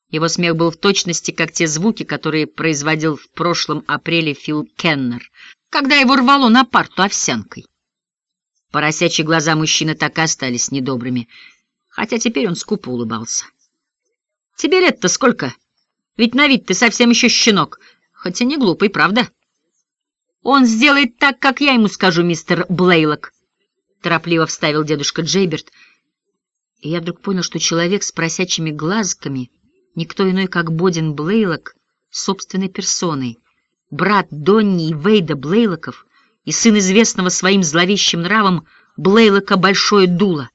Его смех был в точности, как те звуки, которые производил в прошлом апреле Фил Кеннер. когда его рвало на парту овсянкой. Поросячьи глаза мужчины так и остались недобрыми, хотя теперь он скупо улыбался. «Тебе лет-то сколько? Ведь на вид ты совсем еще щенок, хотя не глупый, правда?» «Он сделает так, как я ему скажу, мистер Блейлок», — торопливо вставил дедушка Джейберт. И я вдруг понял, что человек с просячими глазками — никто иной, как Бодин Блейлок, собственной персоной, брат Донни и Вейда Блейлоков и сын известного своим зловещим нравом Блейлока Большое Дуло.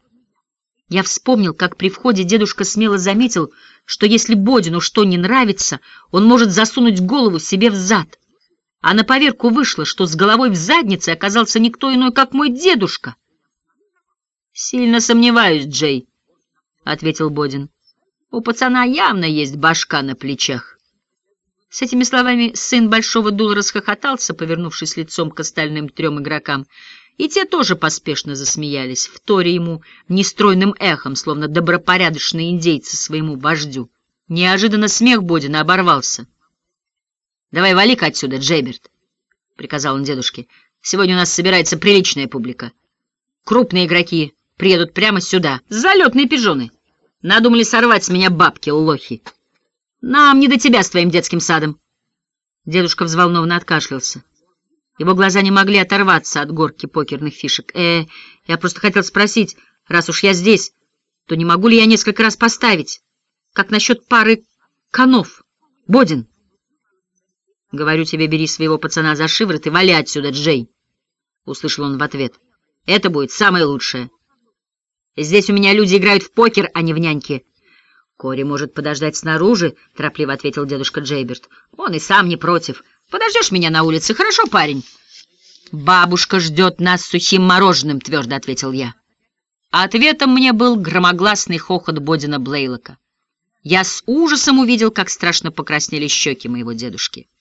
Я вспомнил, как при входе дедушка смело заметил, что если Бодину что не нравится, он может засунуть голову себе в зад — а на поверку вышло, что с головой в заднице оказался никто иной, как мой дедушка. — Сильно сомневаюсь, Джей, — ответил Бодин. — У пацана явно есть башка на плечах. С этими словами сын Большого Дула расхохотался, повернувшись лицом к остальным трем игрокам, и те тоже поспешно засмеялись, вторя ему нестройным эхом, словно добропорядочные индейцы своему вождю. Неожиданно смех Бодина оборвался — «Давай вали-ка отсюда, Джейберт», — приказал он дедушке. «Сегодня у нас собирается приличная публика. Крупные игроки приедут прямо сюда. Залетные пижоны. Надумали сорвать с меня бабки, лохи. Нам не до тебя с твоим детским садом». Дедушка взволнованно откашлялся. Его глаза не могли оторваться от горки покерных фишек. «Э, я просто хотел спросить, раз уж я здесь, то не могу ли я несколько раз поставить? Как насчет пары конов? Бодин?» Говорю тебе, бери своего пацана за шиворот и вали отсюда, Джей. Услышал он в ответ. Это будет самое лучшее. Здесь у меня люди играют в покер, а не в няньки. Кори может подождать снаружи, торопливо ответил дедушка Джейберт. Он и сам не против. Подождешь меня на улице, хорошо, парень? Бабушка ждет нас сухим мороженым, твердо ответил я. ответом мне был громогласный хохот Бодина Блейлока. Я с ужасом увидел, как страшно покраснели щеки моего дедушки. —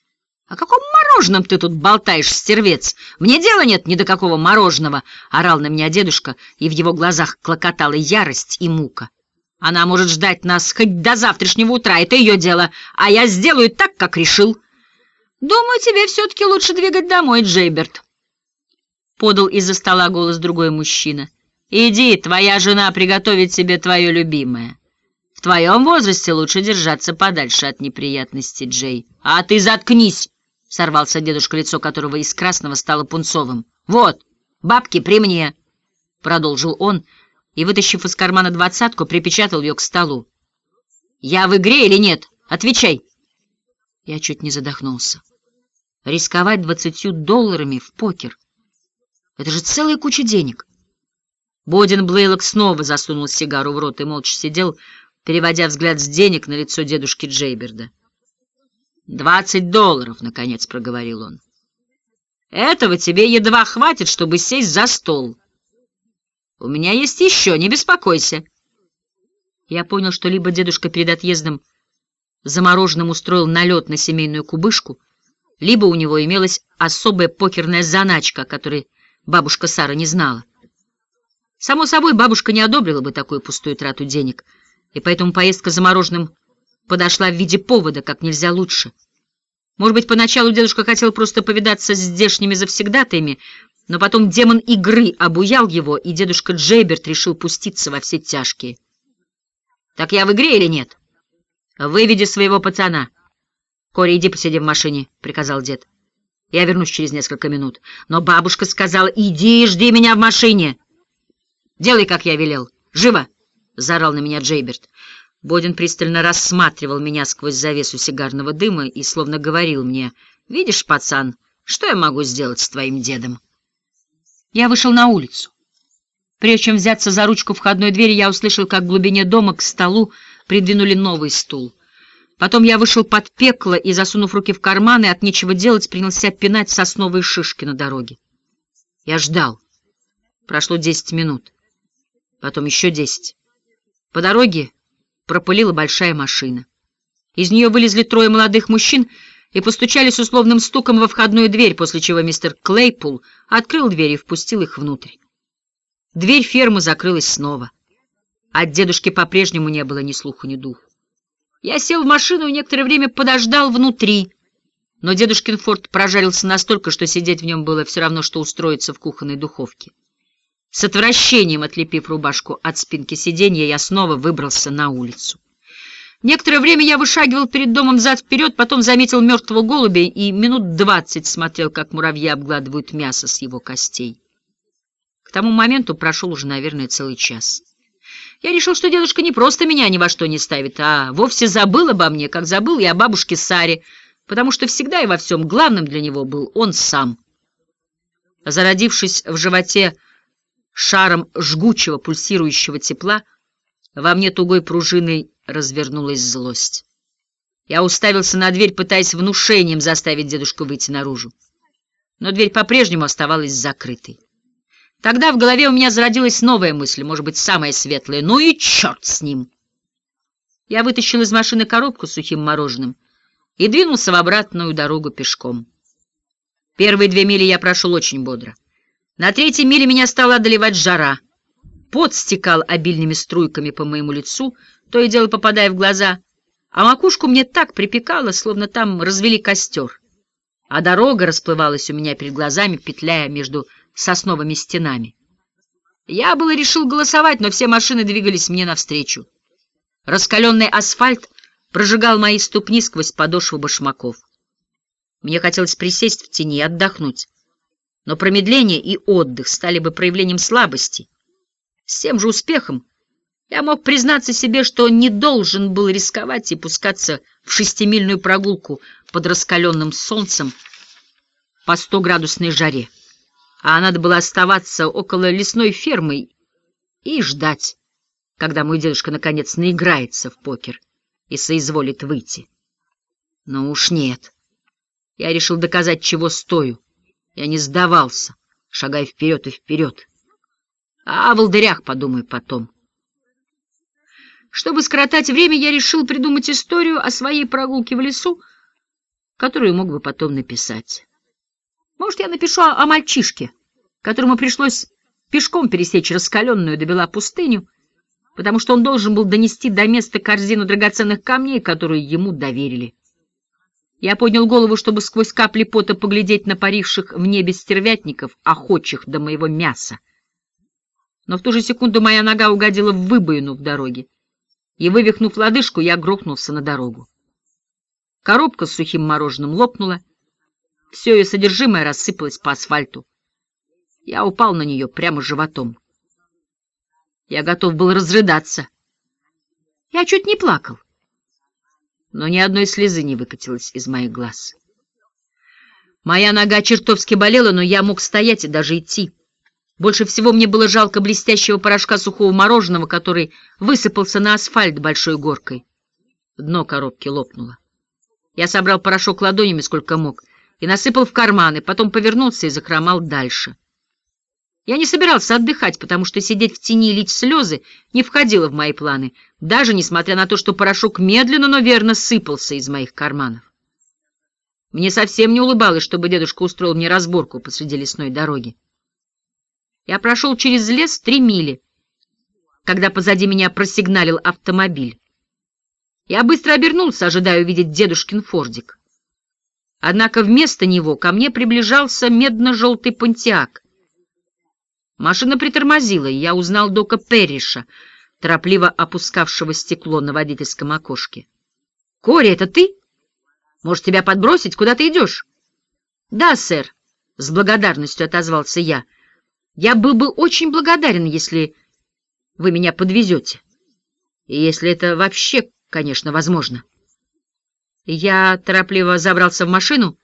О каком мороженом ты тут болтаешь, стервец? Мне дела нет ни до какого мороженого! — орал на меня дедушка, и в его глазах клокотала ярость и мука. — Она может ждать нас хоть до завтрашнего утра, это ее дело, а я сделаю так, как решил. — Думаю, тебе все-таки лучше двигать домой, Джейберт. Подал из-за стола голос другой мужчина. — Иди, твоя жена приготовит себе твое любимое. В твоем возрасте лучше держаться подальше от неприятностей, Джей. — А ты заткнись! — сорвался дедушка, лицо которого из красного стало пунцовым. — Вот, бабки при мне! — продолжил он и, вытащив из кармана двадцатку, припечатал ее к столу. — Я в игре или нет? Отвечай! Я чуть не задохнулся. Рисковать двадцатью долларами в покер — это же целая куча денег. Бодин Блейлок снова засунул сигару в рот и молча сидел, переводя взгляд с денег на лицо дедушки Джейберда. «Двадцать долларов», — наконец проговорил он. «Этого тебе едва хватит, чтобы сесть за стол. У меня есть еще, не беспокойся». Я понял, что либо дедушка перед отъездом замороженным устроил налет на семейную кубышку, либо у него имелась особая покерная заначка, о которой бабушка Сара не знала. Само собой, бабушка не одобрила бы такую пустую трату денег, и поэтому поездка замороженным подошла в виде повода, как нельзя лучше. Может быть, поначалу дедушка хотел просто повидаться с здешними завсегдатаями, но потом демон игры обуял его, и дедушка Джейберт решил пуститься во все тяжкие. — Так я в игре или нет? — Выведи своего пацана. — Кори, иди посиди в машине, — приказал дед. — Я вернусь через несколько минут. Но бабушка сказала, иди и жди меня в машине. — Делай, как я велел. Живо! — заорал на меня Джейберт. Бодин пристально рассматривал меня сквозь завесу сигарного дыма и словно говорил мне, «Видишь, пацан, что я могу сделать с твоим дедом?» Я вышел на улицу. Прежде чем взяться за ручку входной двери, я услышал, как в глубине дома к столу придвинули новый стул. Потом я вышел под пекло и, засунув руки в карманы, от нечего делать, принялся пинать сосновые шишки на дороге. Я ждал. Прошло десять минут. Потом еще десять. По дороге пропылила большая машина. Из нее вылезли трое молодых мужчин и постучали с условным стуком во входную дверь, после чего мистер Клейпул открыл дверь и впустил их внутрь. Дверь фермы закрылась снова. От дедушки по-прежнему не было ни слуху, ни духу. Я сел в машину и некоторое время подождал внутри, Но дедушкин форт прожарился настолько, что сидеть в нем было все равно, что устроиться в кухонной духовке. С отвращением отлепив рубашку от спинки сиденья, я снова выбрался на улицу. Некоторое время я вышагивал перед домом зад-вперед, потом заметил мертвого голубя и минут двадцать смотрел, как муравьи обгладывают мясо с его костей. К тому моменту прошел уже, наверное, целый час. Я решил, что дедушка не просто меня ни во что не ставит, а вовсе забыл обо мне, как забыл и о бабушке Саре, потому что всегда и во всем главным для него был он сам. Зародившись в животе шаром жгучего пульсирующего тепла, во мне тугой пружиной развернулась злость. Я уставился на дверь, пытаясь внушением заставить дедушку выйти наружу. Но дверь по-прежнему оставалась закрытой. Тогда в голове у меня зародилась новая мысль, может быть, самая светлая. Ну и черт с ним! Я вытащил из машины коробку с сухим мороженым и двинулся в обратную дорогу пешком. Первые две мили я прошел очень бодро. На третьей миле меня стала одолевать жара. Пот стекал обильными струйками по моему лицу, то и дело попадая в глаза, а макушку мне так припекало, словно там развели костер. А дорога расплывалась у меня перед глазами, петляя между сосновыми стенами. Я было решил голосовать, но все машины двигались мне навстречу. Раскаленный асфальт прожигал мои ступни сквозь подошву башмаков. Мне хотелось присесть в тени и отдохнуть, но промедление и отдых стали бы проявлением слабости. С тем же успехом я мог признаться себе, что не должен был рисковать и пускаться в шестимильную прогулку под раскаленным солнцем по стоградусной жаре, а надо было оставаться около лесной фермы и ждать, когда мой дедушка наконец наиграется в покер и соизволит выйти. Но уж нет. Я решил доказать, чего стою. Я не сдавался, шагая вперед и вперед. А о волдырях подумаю потом. Чтобы скоротать время, я решил придумать историю о своей прогулке в лесу, которую мог бы потом написать. Может, я напишу о, о мальчишке, которому пришлось пешком пересечь раскаленную до бела пустыню, потому что он должен был донести до места корзину драгоценных камней, которые ему доверили. Я поднял голову, чтобы сквозь капли пота поглядеть на паривших в небе стервятников, охочих до моего мяса. Но в ту же секунду моя нога угодила в выбоину в дороге, и, вывихнув лодыжку, я грохнулся на дорогу. Коробка с сухим мороженым лопнула, все ее содержимое рассыпалось по асфальту. Я упал на нее прямо животом. Я готов был разрыдаться. Я чуть не плакал но ни одной слезы не выкатилось из моих глаз. Моя нога чертовски болела, но я мог стоять и даже идти. Больше всего мне было жалко блестящего порошка сухого мороженого, который высыпался на асфальт большой горкой. Дно коробки лопнуло. Я собрал порошок ладонями сколько мог и насыпал в карманы, потом повернулся и захромал дальше. Я не собирался отдыхать, потому что сидеть в тени и лить слезы не входило в мои планы, даже несмотря на то, что порошок медленно, но верно сыпался из моих карманов. Мне совсем не улыбалось, чтобы дедушка устроил мне разборку посреди лесной дороги. Я прошел через лес три мили, когда позади меня просигналил автомобиль. Я быстро обернулся, ожидая увидеть дедушкин фордик. Однако вместо него ко мне приближался медно-желтый понтиак — Машина притормозила, и я узнал Дока Перриша, торопливо опускавшего стекло на водительском окошке. — Кори, это ты? Может, тебя подбросить? Куда ты идешь? — Да, сэр, — с благодарностью отозвался я. — Я был бы очень благодарен, если вы меня подвезете. И если это вообще, конечно, возможно. Я торопливо забрался в машину.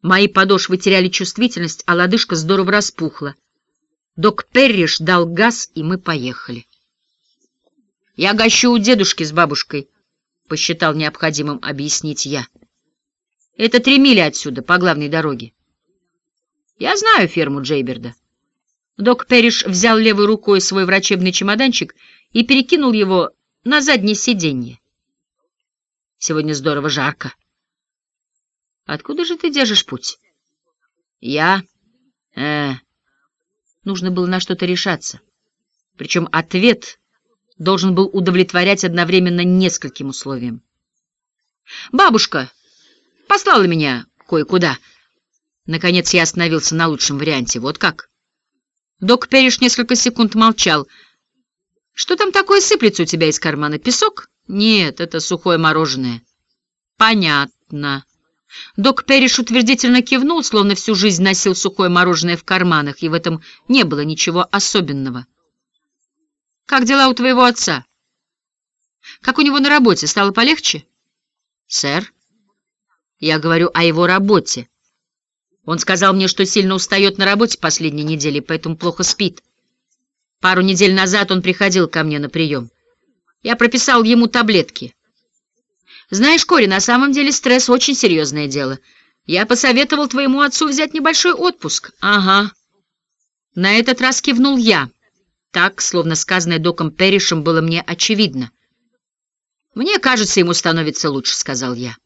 Мои подошвы теряли чувствительность, а лодыжка здорово распухла. Док Перриш дал газ, и мы поехали. «Я гощу у дедушки с бабушкой», — посчитал необходимым объяснить я. «Это три мили отсюда, по главной дороге». «Я знаю ферму Джейберда». Док Перриш взял левой рукой свой врачебный чемоданчик и перекинул его на заднее сиденье. «Сегодня здорово жарко». «Откуда же ты держишь путь?» «Я... э Нужно было на что-то решаться. Причем ответ должен был удовлетворять одновременно нескольким условиям. «Бабушка, Послала меня кое-куда. Наконец я остановился на лучшем варианте. Вот как. Док Перриш несколько секунд молчал. «Что там такое сыплется у тебя из кармана? Песок?» «Нет, это сухое мороженое». «Понятно». Док Перриш утвердительно кивнул, словно всю жизнь носил сухое мороженое в карманах, и в этом не было ничего особенного. «Как дела у твоего отца?» «Как у него на работе? Стало полегче?» «Сэр?» «Я говорю о его работе. Он сказал мне, что сильно устает на работе последние недели, поэтому плохо спит. Пару недель назад он приходил ко мне на прием. Я прописал ему таблетки». Знаешь, Кори, на самом деле стресс очень серьезное дело. Я посоветовал твоему отцу взять небольшой отпуск. Ага. На этот раз кивнул я. Так, словно сказанное доком Перришем, было мне очевидно. «Мне кажется, ему становится лучше», — сказал я.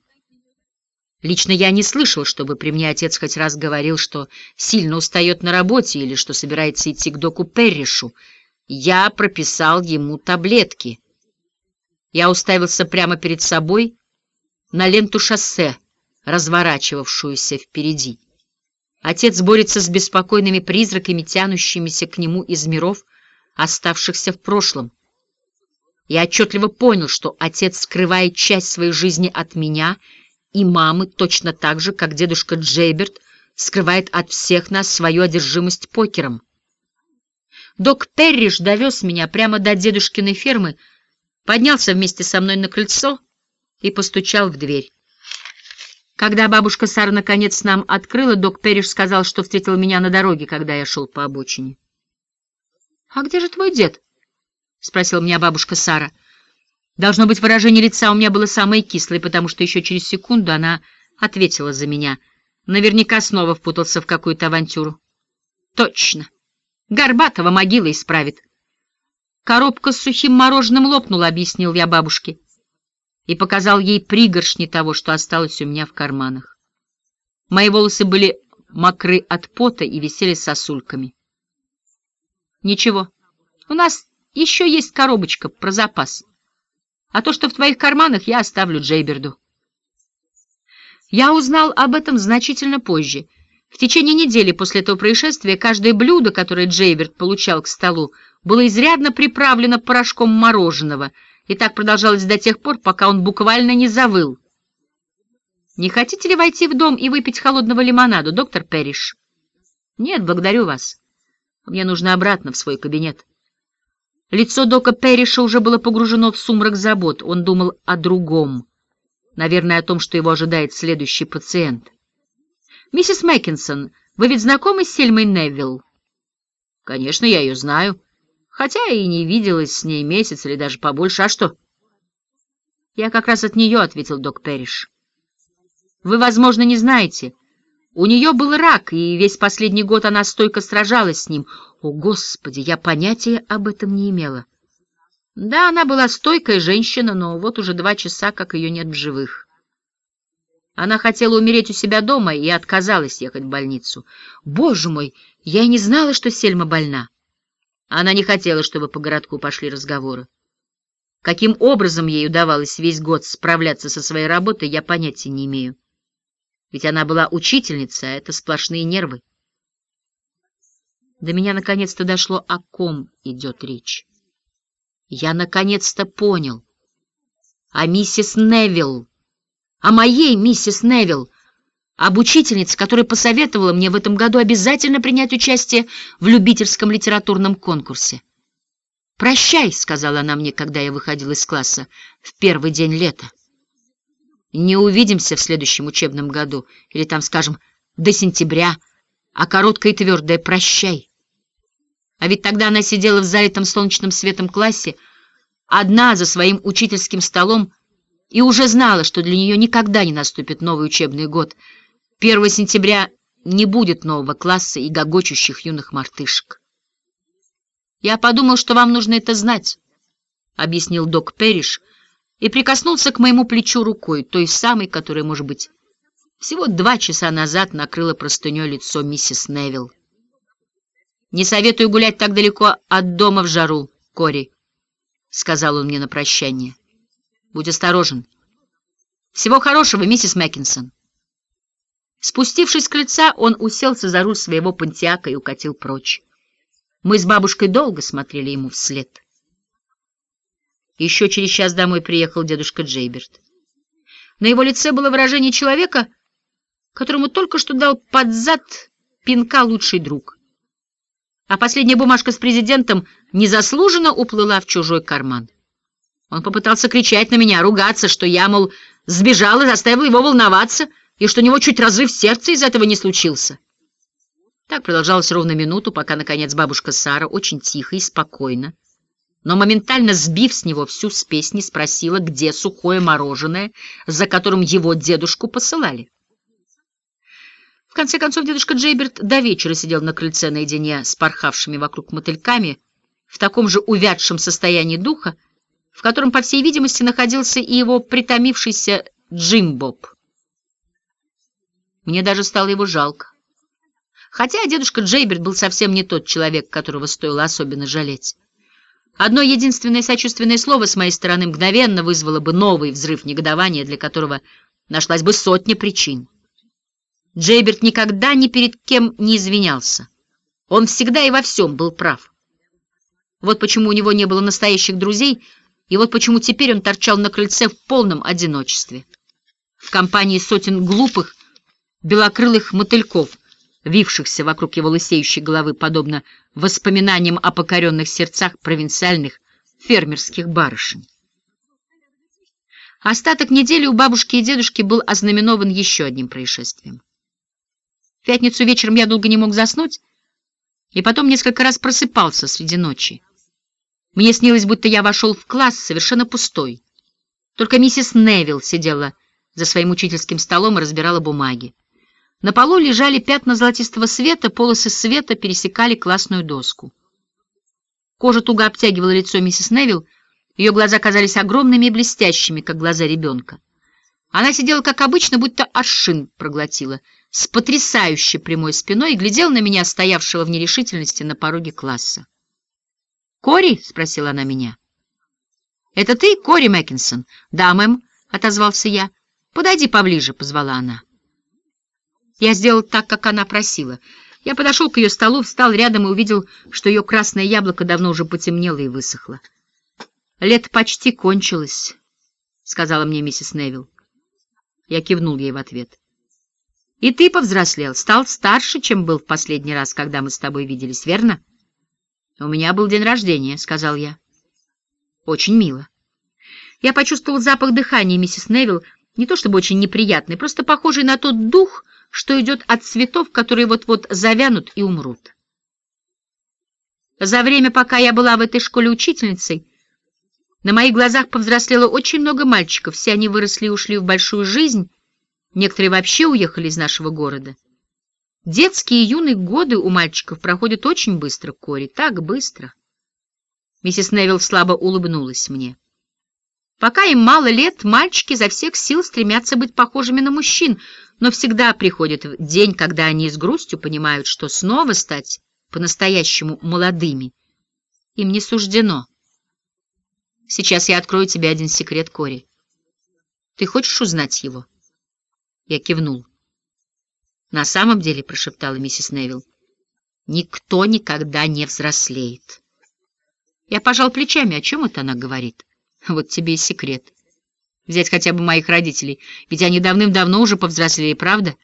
Лично я не слышал, чтобы при мне отец хоть раз говорил, что сильно устает на работе или что собирается идти к доку Перришу. Я прописал ему таблетки — я уставился прямо перед собой на ленту шоссе, разворачивавшуюся впереди. Отец борется с беспокойными призраками, тянущимися к нему из миров, оставшихся в прошлом. Я отчетливо понял, что отец скрывает часть своей жизни от меня и мамы точно так же, как дедушка Джейберт скрывает от всех нас свою одержимость покером. Док Перриш довез меня прямо до дедушкиной фермы, поднялся вместе со мной на крыльцо и постучал в дверь. Когда бабушка Сара наконец нам открыла, док Перриш сказал, что встретил меня на дороге, когда я шел по обочине. — А где же твой дед? — спросила меня бабушка Сара. Должно быть, выражение лица у меня было самое кислое, потому что еще через секунду она ответила за меня. Наверняка снова впутался в какую-то авантюру. — Точно. Горбатого могила исправит. Коробка с сухим мороженым лопнула, объяснил я бабушке, и показал ей пригоршни того, что осталось у меня в карманах. Мои волосы были мокры от пота и висели сосульками. Ничего, у нас еще есть коробочка про запас, а то, что в твоих карманах, я оставлю Джейберду. Я узнал об этом значительно позже. В течение недели после этого происшествия каждое блюдо, которое Джейберт получал к столу, было изрядно приправлено порошком мороженого, и так продолжалось до тех пор, пока он буквально не завыл. «Не хотите ли войти в дом и выпить холодного лимонаду, доктор Перриш?» «Нет, благодарю вас. Мне нужно обратно в свой кабинет». Лицо дока Перриша уже было погружено в сумрак забот. Он думал о другом. Наверное, о том, что его ожидает следующий пациент. «Миссис Мэккинсон, вы ведь знакомы с Сельмой Невилл?» «Конечно, я ее знаю хотя и не виделась с ней месяц или даже побольше. А что? Я как раз от нее, — ответил док Перриш. Вы, возможно, не знаете. У нее был рак, и весь последний год она стойко сражалась с ним. О, Господи, я понятия об этом не имела. Да, она была стойкая женщина, но вот уже два часа, как ее нет в живых. Она хотела умереть у себя дома и отказалась ехать в больницу. Боже мой, я и не знала, что Сельма больна. Она не хотела, чтобы по городку пошли разговоры. Каким образом ей удавалось весь год справляться со своей работой, я понятия не имею. Ведь она была учительница, а это сплошные нервы. До меня наконец-то дошло, о ком идет речь. Я наконец-то понял. О миссис Невилл. О моей миссис Невилл об учительнице, которая посоветовала мне в этом году обязательно принять участие в любительском литературном конкурсе. «Прощай», — сказала она мне, когда я выходил из класса в первый день лета. «Не увидимся в следующем учебном году, или там, скажем, до сентября, а короткое и твердое «прощай». А ведь тогда она сидела в залитом солнечным светом классе, одна за своим учительским столом, и уже знала, что для нее никогда не наступит новый учебный год — 1 сентября не будет нового класса и гогочущих юных мартышек. «Я подумал, что вам нужно это знать», — объяснил док Перриш и прикоснулся к моему плечу рукой, той самой, которая, может быть, всего два часа назад накрыла простыней лицо миссис Невилл. «Не советую гулять так далеко от дома в жару, Кори», — сказал он мне на прощание. «Будь осторожен. Всего хорошего, миссис Мэккинсон». Спустившись с крыльца, он уселся за руль своего пантиака и укатил прочь. Мы с бабушкой долго смотрели ему вслед. Еще через час домой приехал дедушка Джейберт. На его лице было выражение человека, которому только что дал под зад пинка лучший друг. А последняя бумажка с президентом незаслуженно уплыла в чужой карман. Он попытался кричать на меня, ругаться, что я, мол, сбежал и заставил его волноваться, и что у него чуть разрыв сердца из этого не случился. Так продолжалось ровно минуту, пока, наконец, бабушка Сара очень тихо и спокойно, но моментально сбив с него всю спесь, не спросила, где сухое мороженое, за которым его дедушку посылали. В конце концов, дедушка Джейберт до вечера сидел на крыльце наедине с порхавшими вокруг мотыльками в таком же увядшем состоянии духа, в котором, по всей видимости, находился и его притомившийся Джим Боб. Мне даже стало его жалко. Хотя дедушка Джейберт был совсем не тот человек, которого стоило особенно жалеть. Одно единственное сочувственное слово с моей стороны мгновенно вызвало бы новый взрыв негодования, для которого нашлась бы сотня причин. Джейберт никогда ни перед кем не извинялся. Он всегда и во всем был прав. Вот почему у него не было настоящих друзей, и вот почему теперь он торчал на крыльце в полном одиночестве. В компании сотен глупых, белокрылых мотыльков — вившихся вокруг его лысеющей головы, подобно воспоминаниям о покоренных сердцах провинциальных фермерских барышень. Остаток недели у бабушки и дедушки был ознаменован еще одним происшествием. В пятницу вечером я долго не мог заснуть, и потом несколько раз просыпался среди ночи. Мне снилось, будто я вошел в класс совершенно пустой. Только миссис Невилл сидела за своим учительским столом и разбирала бумаги. На полу лежали пятна золотистого света, полосы света пересекали классную доску. Кожа туго обтягивала лицо миссис Невилл, ее глаза казались огромными и блестящими, как глаза ребенка. Она сидела, как обычно, будто аршин проглотила, с потрясающе прямой спиной и глядела на меня, стоявшего в нерешительности на пороге класса. «Кори?» — спросила она меня. «Это ты, Кори Мэккинсон?» «Да, мэм», — отозвался я. «Подойди поближе», — позвала она. Я сделал так, как она просила. Я подошел к ее столу, встал рядом и увидел, что ее красное яблоко давно уже потемнело и высохло. «Лето почти кончилось», — сказала мне миссис Невилл. Я кивнул ей в ответ. «И ты повзрослел, стал старше, чем был в последний раз, когда мы с тобой виделись, верно?» «У меня был день рождения», — сказал я. «Очень мило». Я почувствовал запах дыхания миссис Невилл, не то чтобы очень неприятный, просто похожий на тот дух, что идет от цветов, которые вот-вот завянут и умрут. За время, пока я была в этой школе учительницей, на моих глазах повзрослело очень много мальчиков, все они выросли и ушли в большую жизнь, некоторые вообще уехали из нашего города. Детские и юные годы у мальчиков проходят очень быстро, Кори, так быстро. Миссис Невилл слабо улыбнулась мне. Пока им мало лет, мальчики за всех сил стремятся быть похожими на мужчин — но всегда приходит день, когда они с грустью понимают, что снова стать по-настоящему молодыми им не суждено. Сейчас я открою тебе один секрет, Кори. Ты хочешь узнать его? Я кивнул. На самом деле, прошептала миссис Невилл, никто никогда не взрослеет. Я пожал плечами, о чем это она говорит? Вот тебе и секрет. Взять хотя бы моих родителей, ведь они давным-давно уже повзрослели, правда?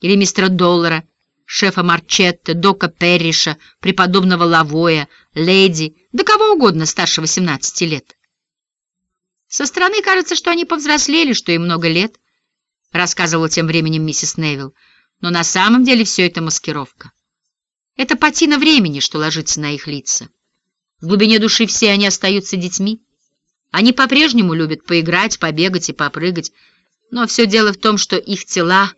Или мистера Доллара, шефа Марчетта, Дока Перриша, преподобного Лавоя, леди, да кого угодно старше 18 лет. Со стороны кажется, что они повзрослели, что им много лет, рассказывала тем временем миссис Невилл, но на самом деле все это маскировка. Это патина времени, что ложится на их лица. В глубине души все они остаются детьми. Они по-прежнему любят поиграть, побегать и попрыгать, но все дело в том, что их тела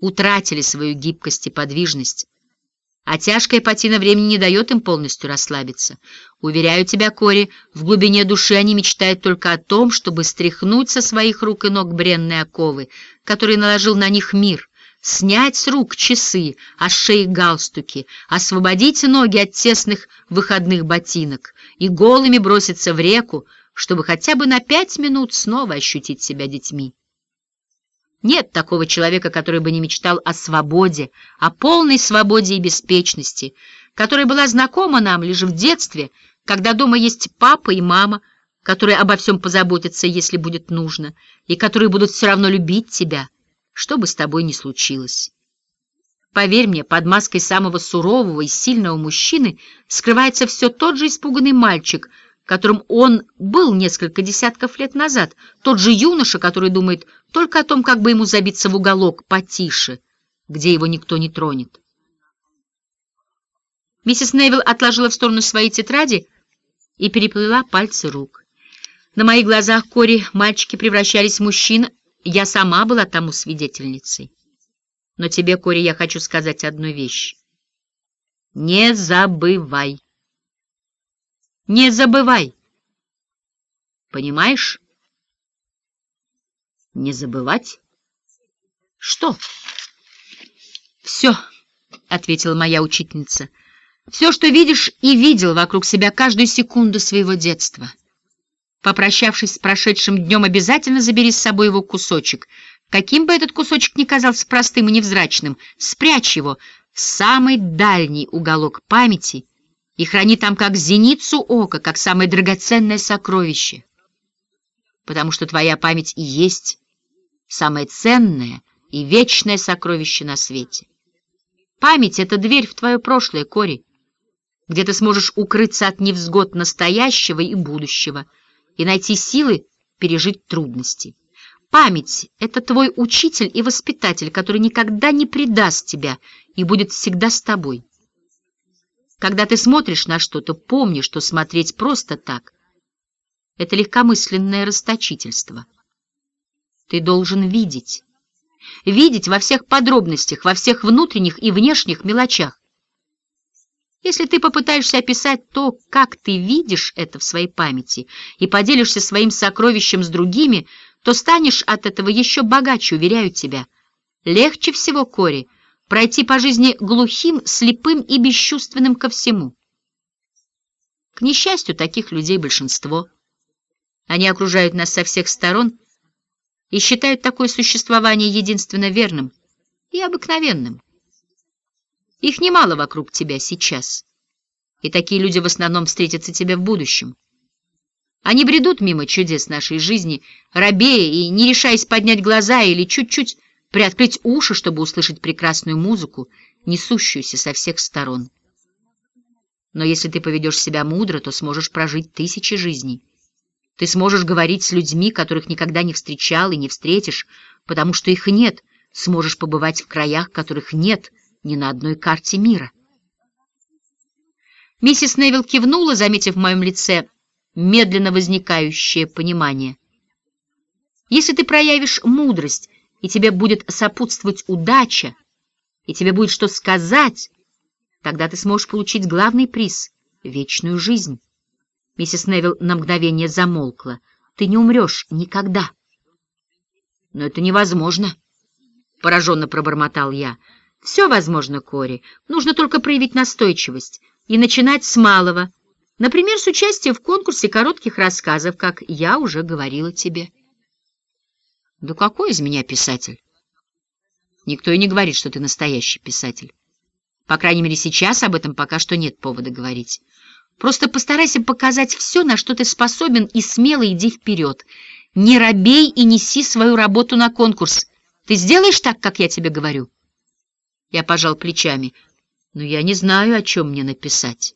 утратили свою гибкость и подвижность, а тяжкая патина времени не дает им полностью расслабиться. Уверяю тебя, Кори, в глубине души они мечтают только о том, чтобы стряхнуть со своих рук и ног бренные оковы, которые наложил на них мир, снять с рук часы, а с шеи галстуки, освободить ноги от тесных выходных ботинок и голыми броситься в реку, чтобы хотя бы на пять минут снова ощутить себя детьми. Нет такого человека, который бы не мечтал о свободе, о полной свободе и беспечности, которая была знакома нам лишь в детстве, когда дома есть папа и мама, которые обо всем позаботятся, если будет нужно, и которые будут все равно любить тебя, что бы с тобой ни случилось. Поверь мне, под маской самого сурового и сильного мужчины скрывается все тот же испуганный мальчик, которым он был несколько десятков лет назад, тот же юноша, который думает только о том, как бы ему забиться в уголок потише, где его никто не тронет. Миссис Невилл отложила в сторону свои тетради и переплела пальцы рук. На моих глазах Кори мальчики превращались в мужчин, я сама была тому свидетельницей. Но тебе, Кори, я хочу сказать одну вещь. Не забывай. Не забывай. Понимаешь? Не забывать? Что? Все, — ответила моя учительница. Все, что видишь и видел вокруг себя каждую секунду своего детства. Попрощавшись с прошедшим днем, обязательно забери с собой его кусочек — Каким бы этот кусочек ни казался простым и невзрачным, спрячь его в самый дальний уголок памяти и храни там как зеницу ока, как самое драгоценное сокровище. Потому что твоя память и есть самое ценное и вечное сокровище на свете. Память — это дверь в твое прошлое, Кори, где ты сможешь укрыться от невзгод настоящего и будущего и найти силы пережить трудности. Память — это твой учитель и воспитатель, который никогда не предаст тебя и будет всегда с тобой. Когда ты смотришь на что-то, помни, что смотреть просто так — это легкомысленное расточительство. Ты должен видеть. Видеть во всех подробностях, во всех внутренних и внешних мелочах. Если ты попытаешься описать то, как ты видишь это в своей памяти, и поделишься своим сокровищем с другими — то станешь от этого еще богаче, уверяю тебя. Легче всего, Кори, пройти по жизни глухим, слепым и бесчувственным ко всему. К несчастью, таких людей большинство. Они окружают нас со всех сторон и считают такое существование единственно верным и обыкновенным. Их немало вокруг тебя сейчас, и такие люди в основном встретятся тебе в будущем. Они бредут мимо чудес нашей жизни, робея и не решаясь поднять глаза или чуть-чуть приоткрыть уши, чтобы услышать прекрасную музыку, несущуюся со всех сторон. Но если ты поведешь себя мудро, то сможешь прожить тысячи жизней. Ты сможешь говорить с людьми, которых никогда не встречал и не встретишь, потому что их нет, сможешь побывать в краях, которых нет ни на одной карте мира. Миссис Невилл кивнула, заметив в моем лице медленно возникающее понимание. Если ты проявишь мудрость, и тебе будет сопутствовать удача, и тебе будет что сказать, тогда ты сможешь получить главный приз — вечную жизнь. Миссис Невилл на мгновение замолкла. Ты не умрешь никогда. Но это невозможно, — пораженно пробормотал я. Все возможно, Кори. Нужно только проявить настойчивость и начинать с малого — Например, с участием в конкурсе коротких рассказов, как я уже говорила тебе. Да какой из меня писатель? Никто и не говорит, что ты настоящий писатель. По крайней мере, сейчас об этом пока что нет повода говорить. Просто постарайся показать все, на что ты способен, и смело иди вперед. Не робей и неси свою работу на конкурс. Ты сделаешь так, как я тебе говорю? Я пожал плечами, но я не знаю, о чем мне написать.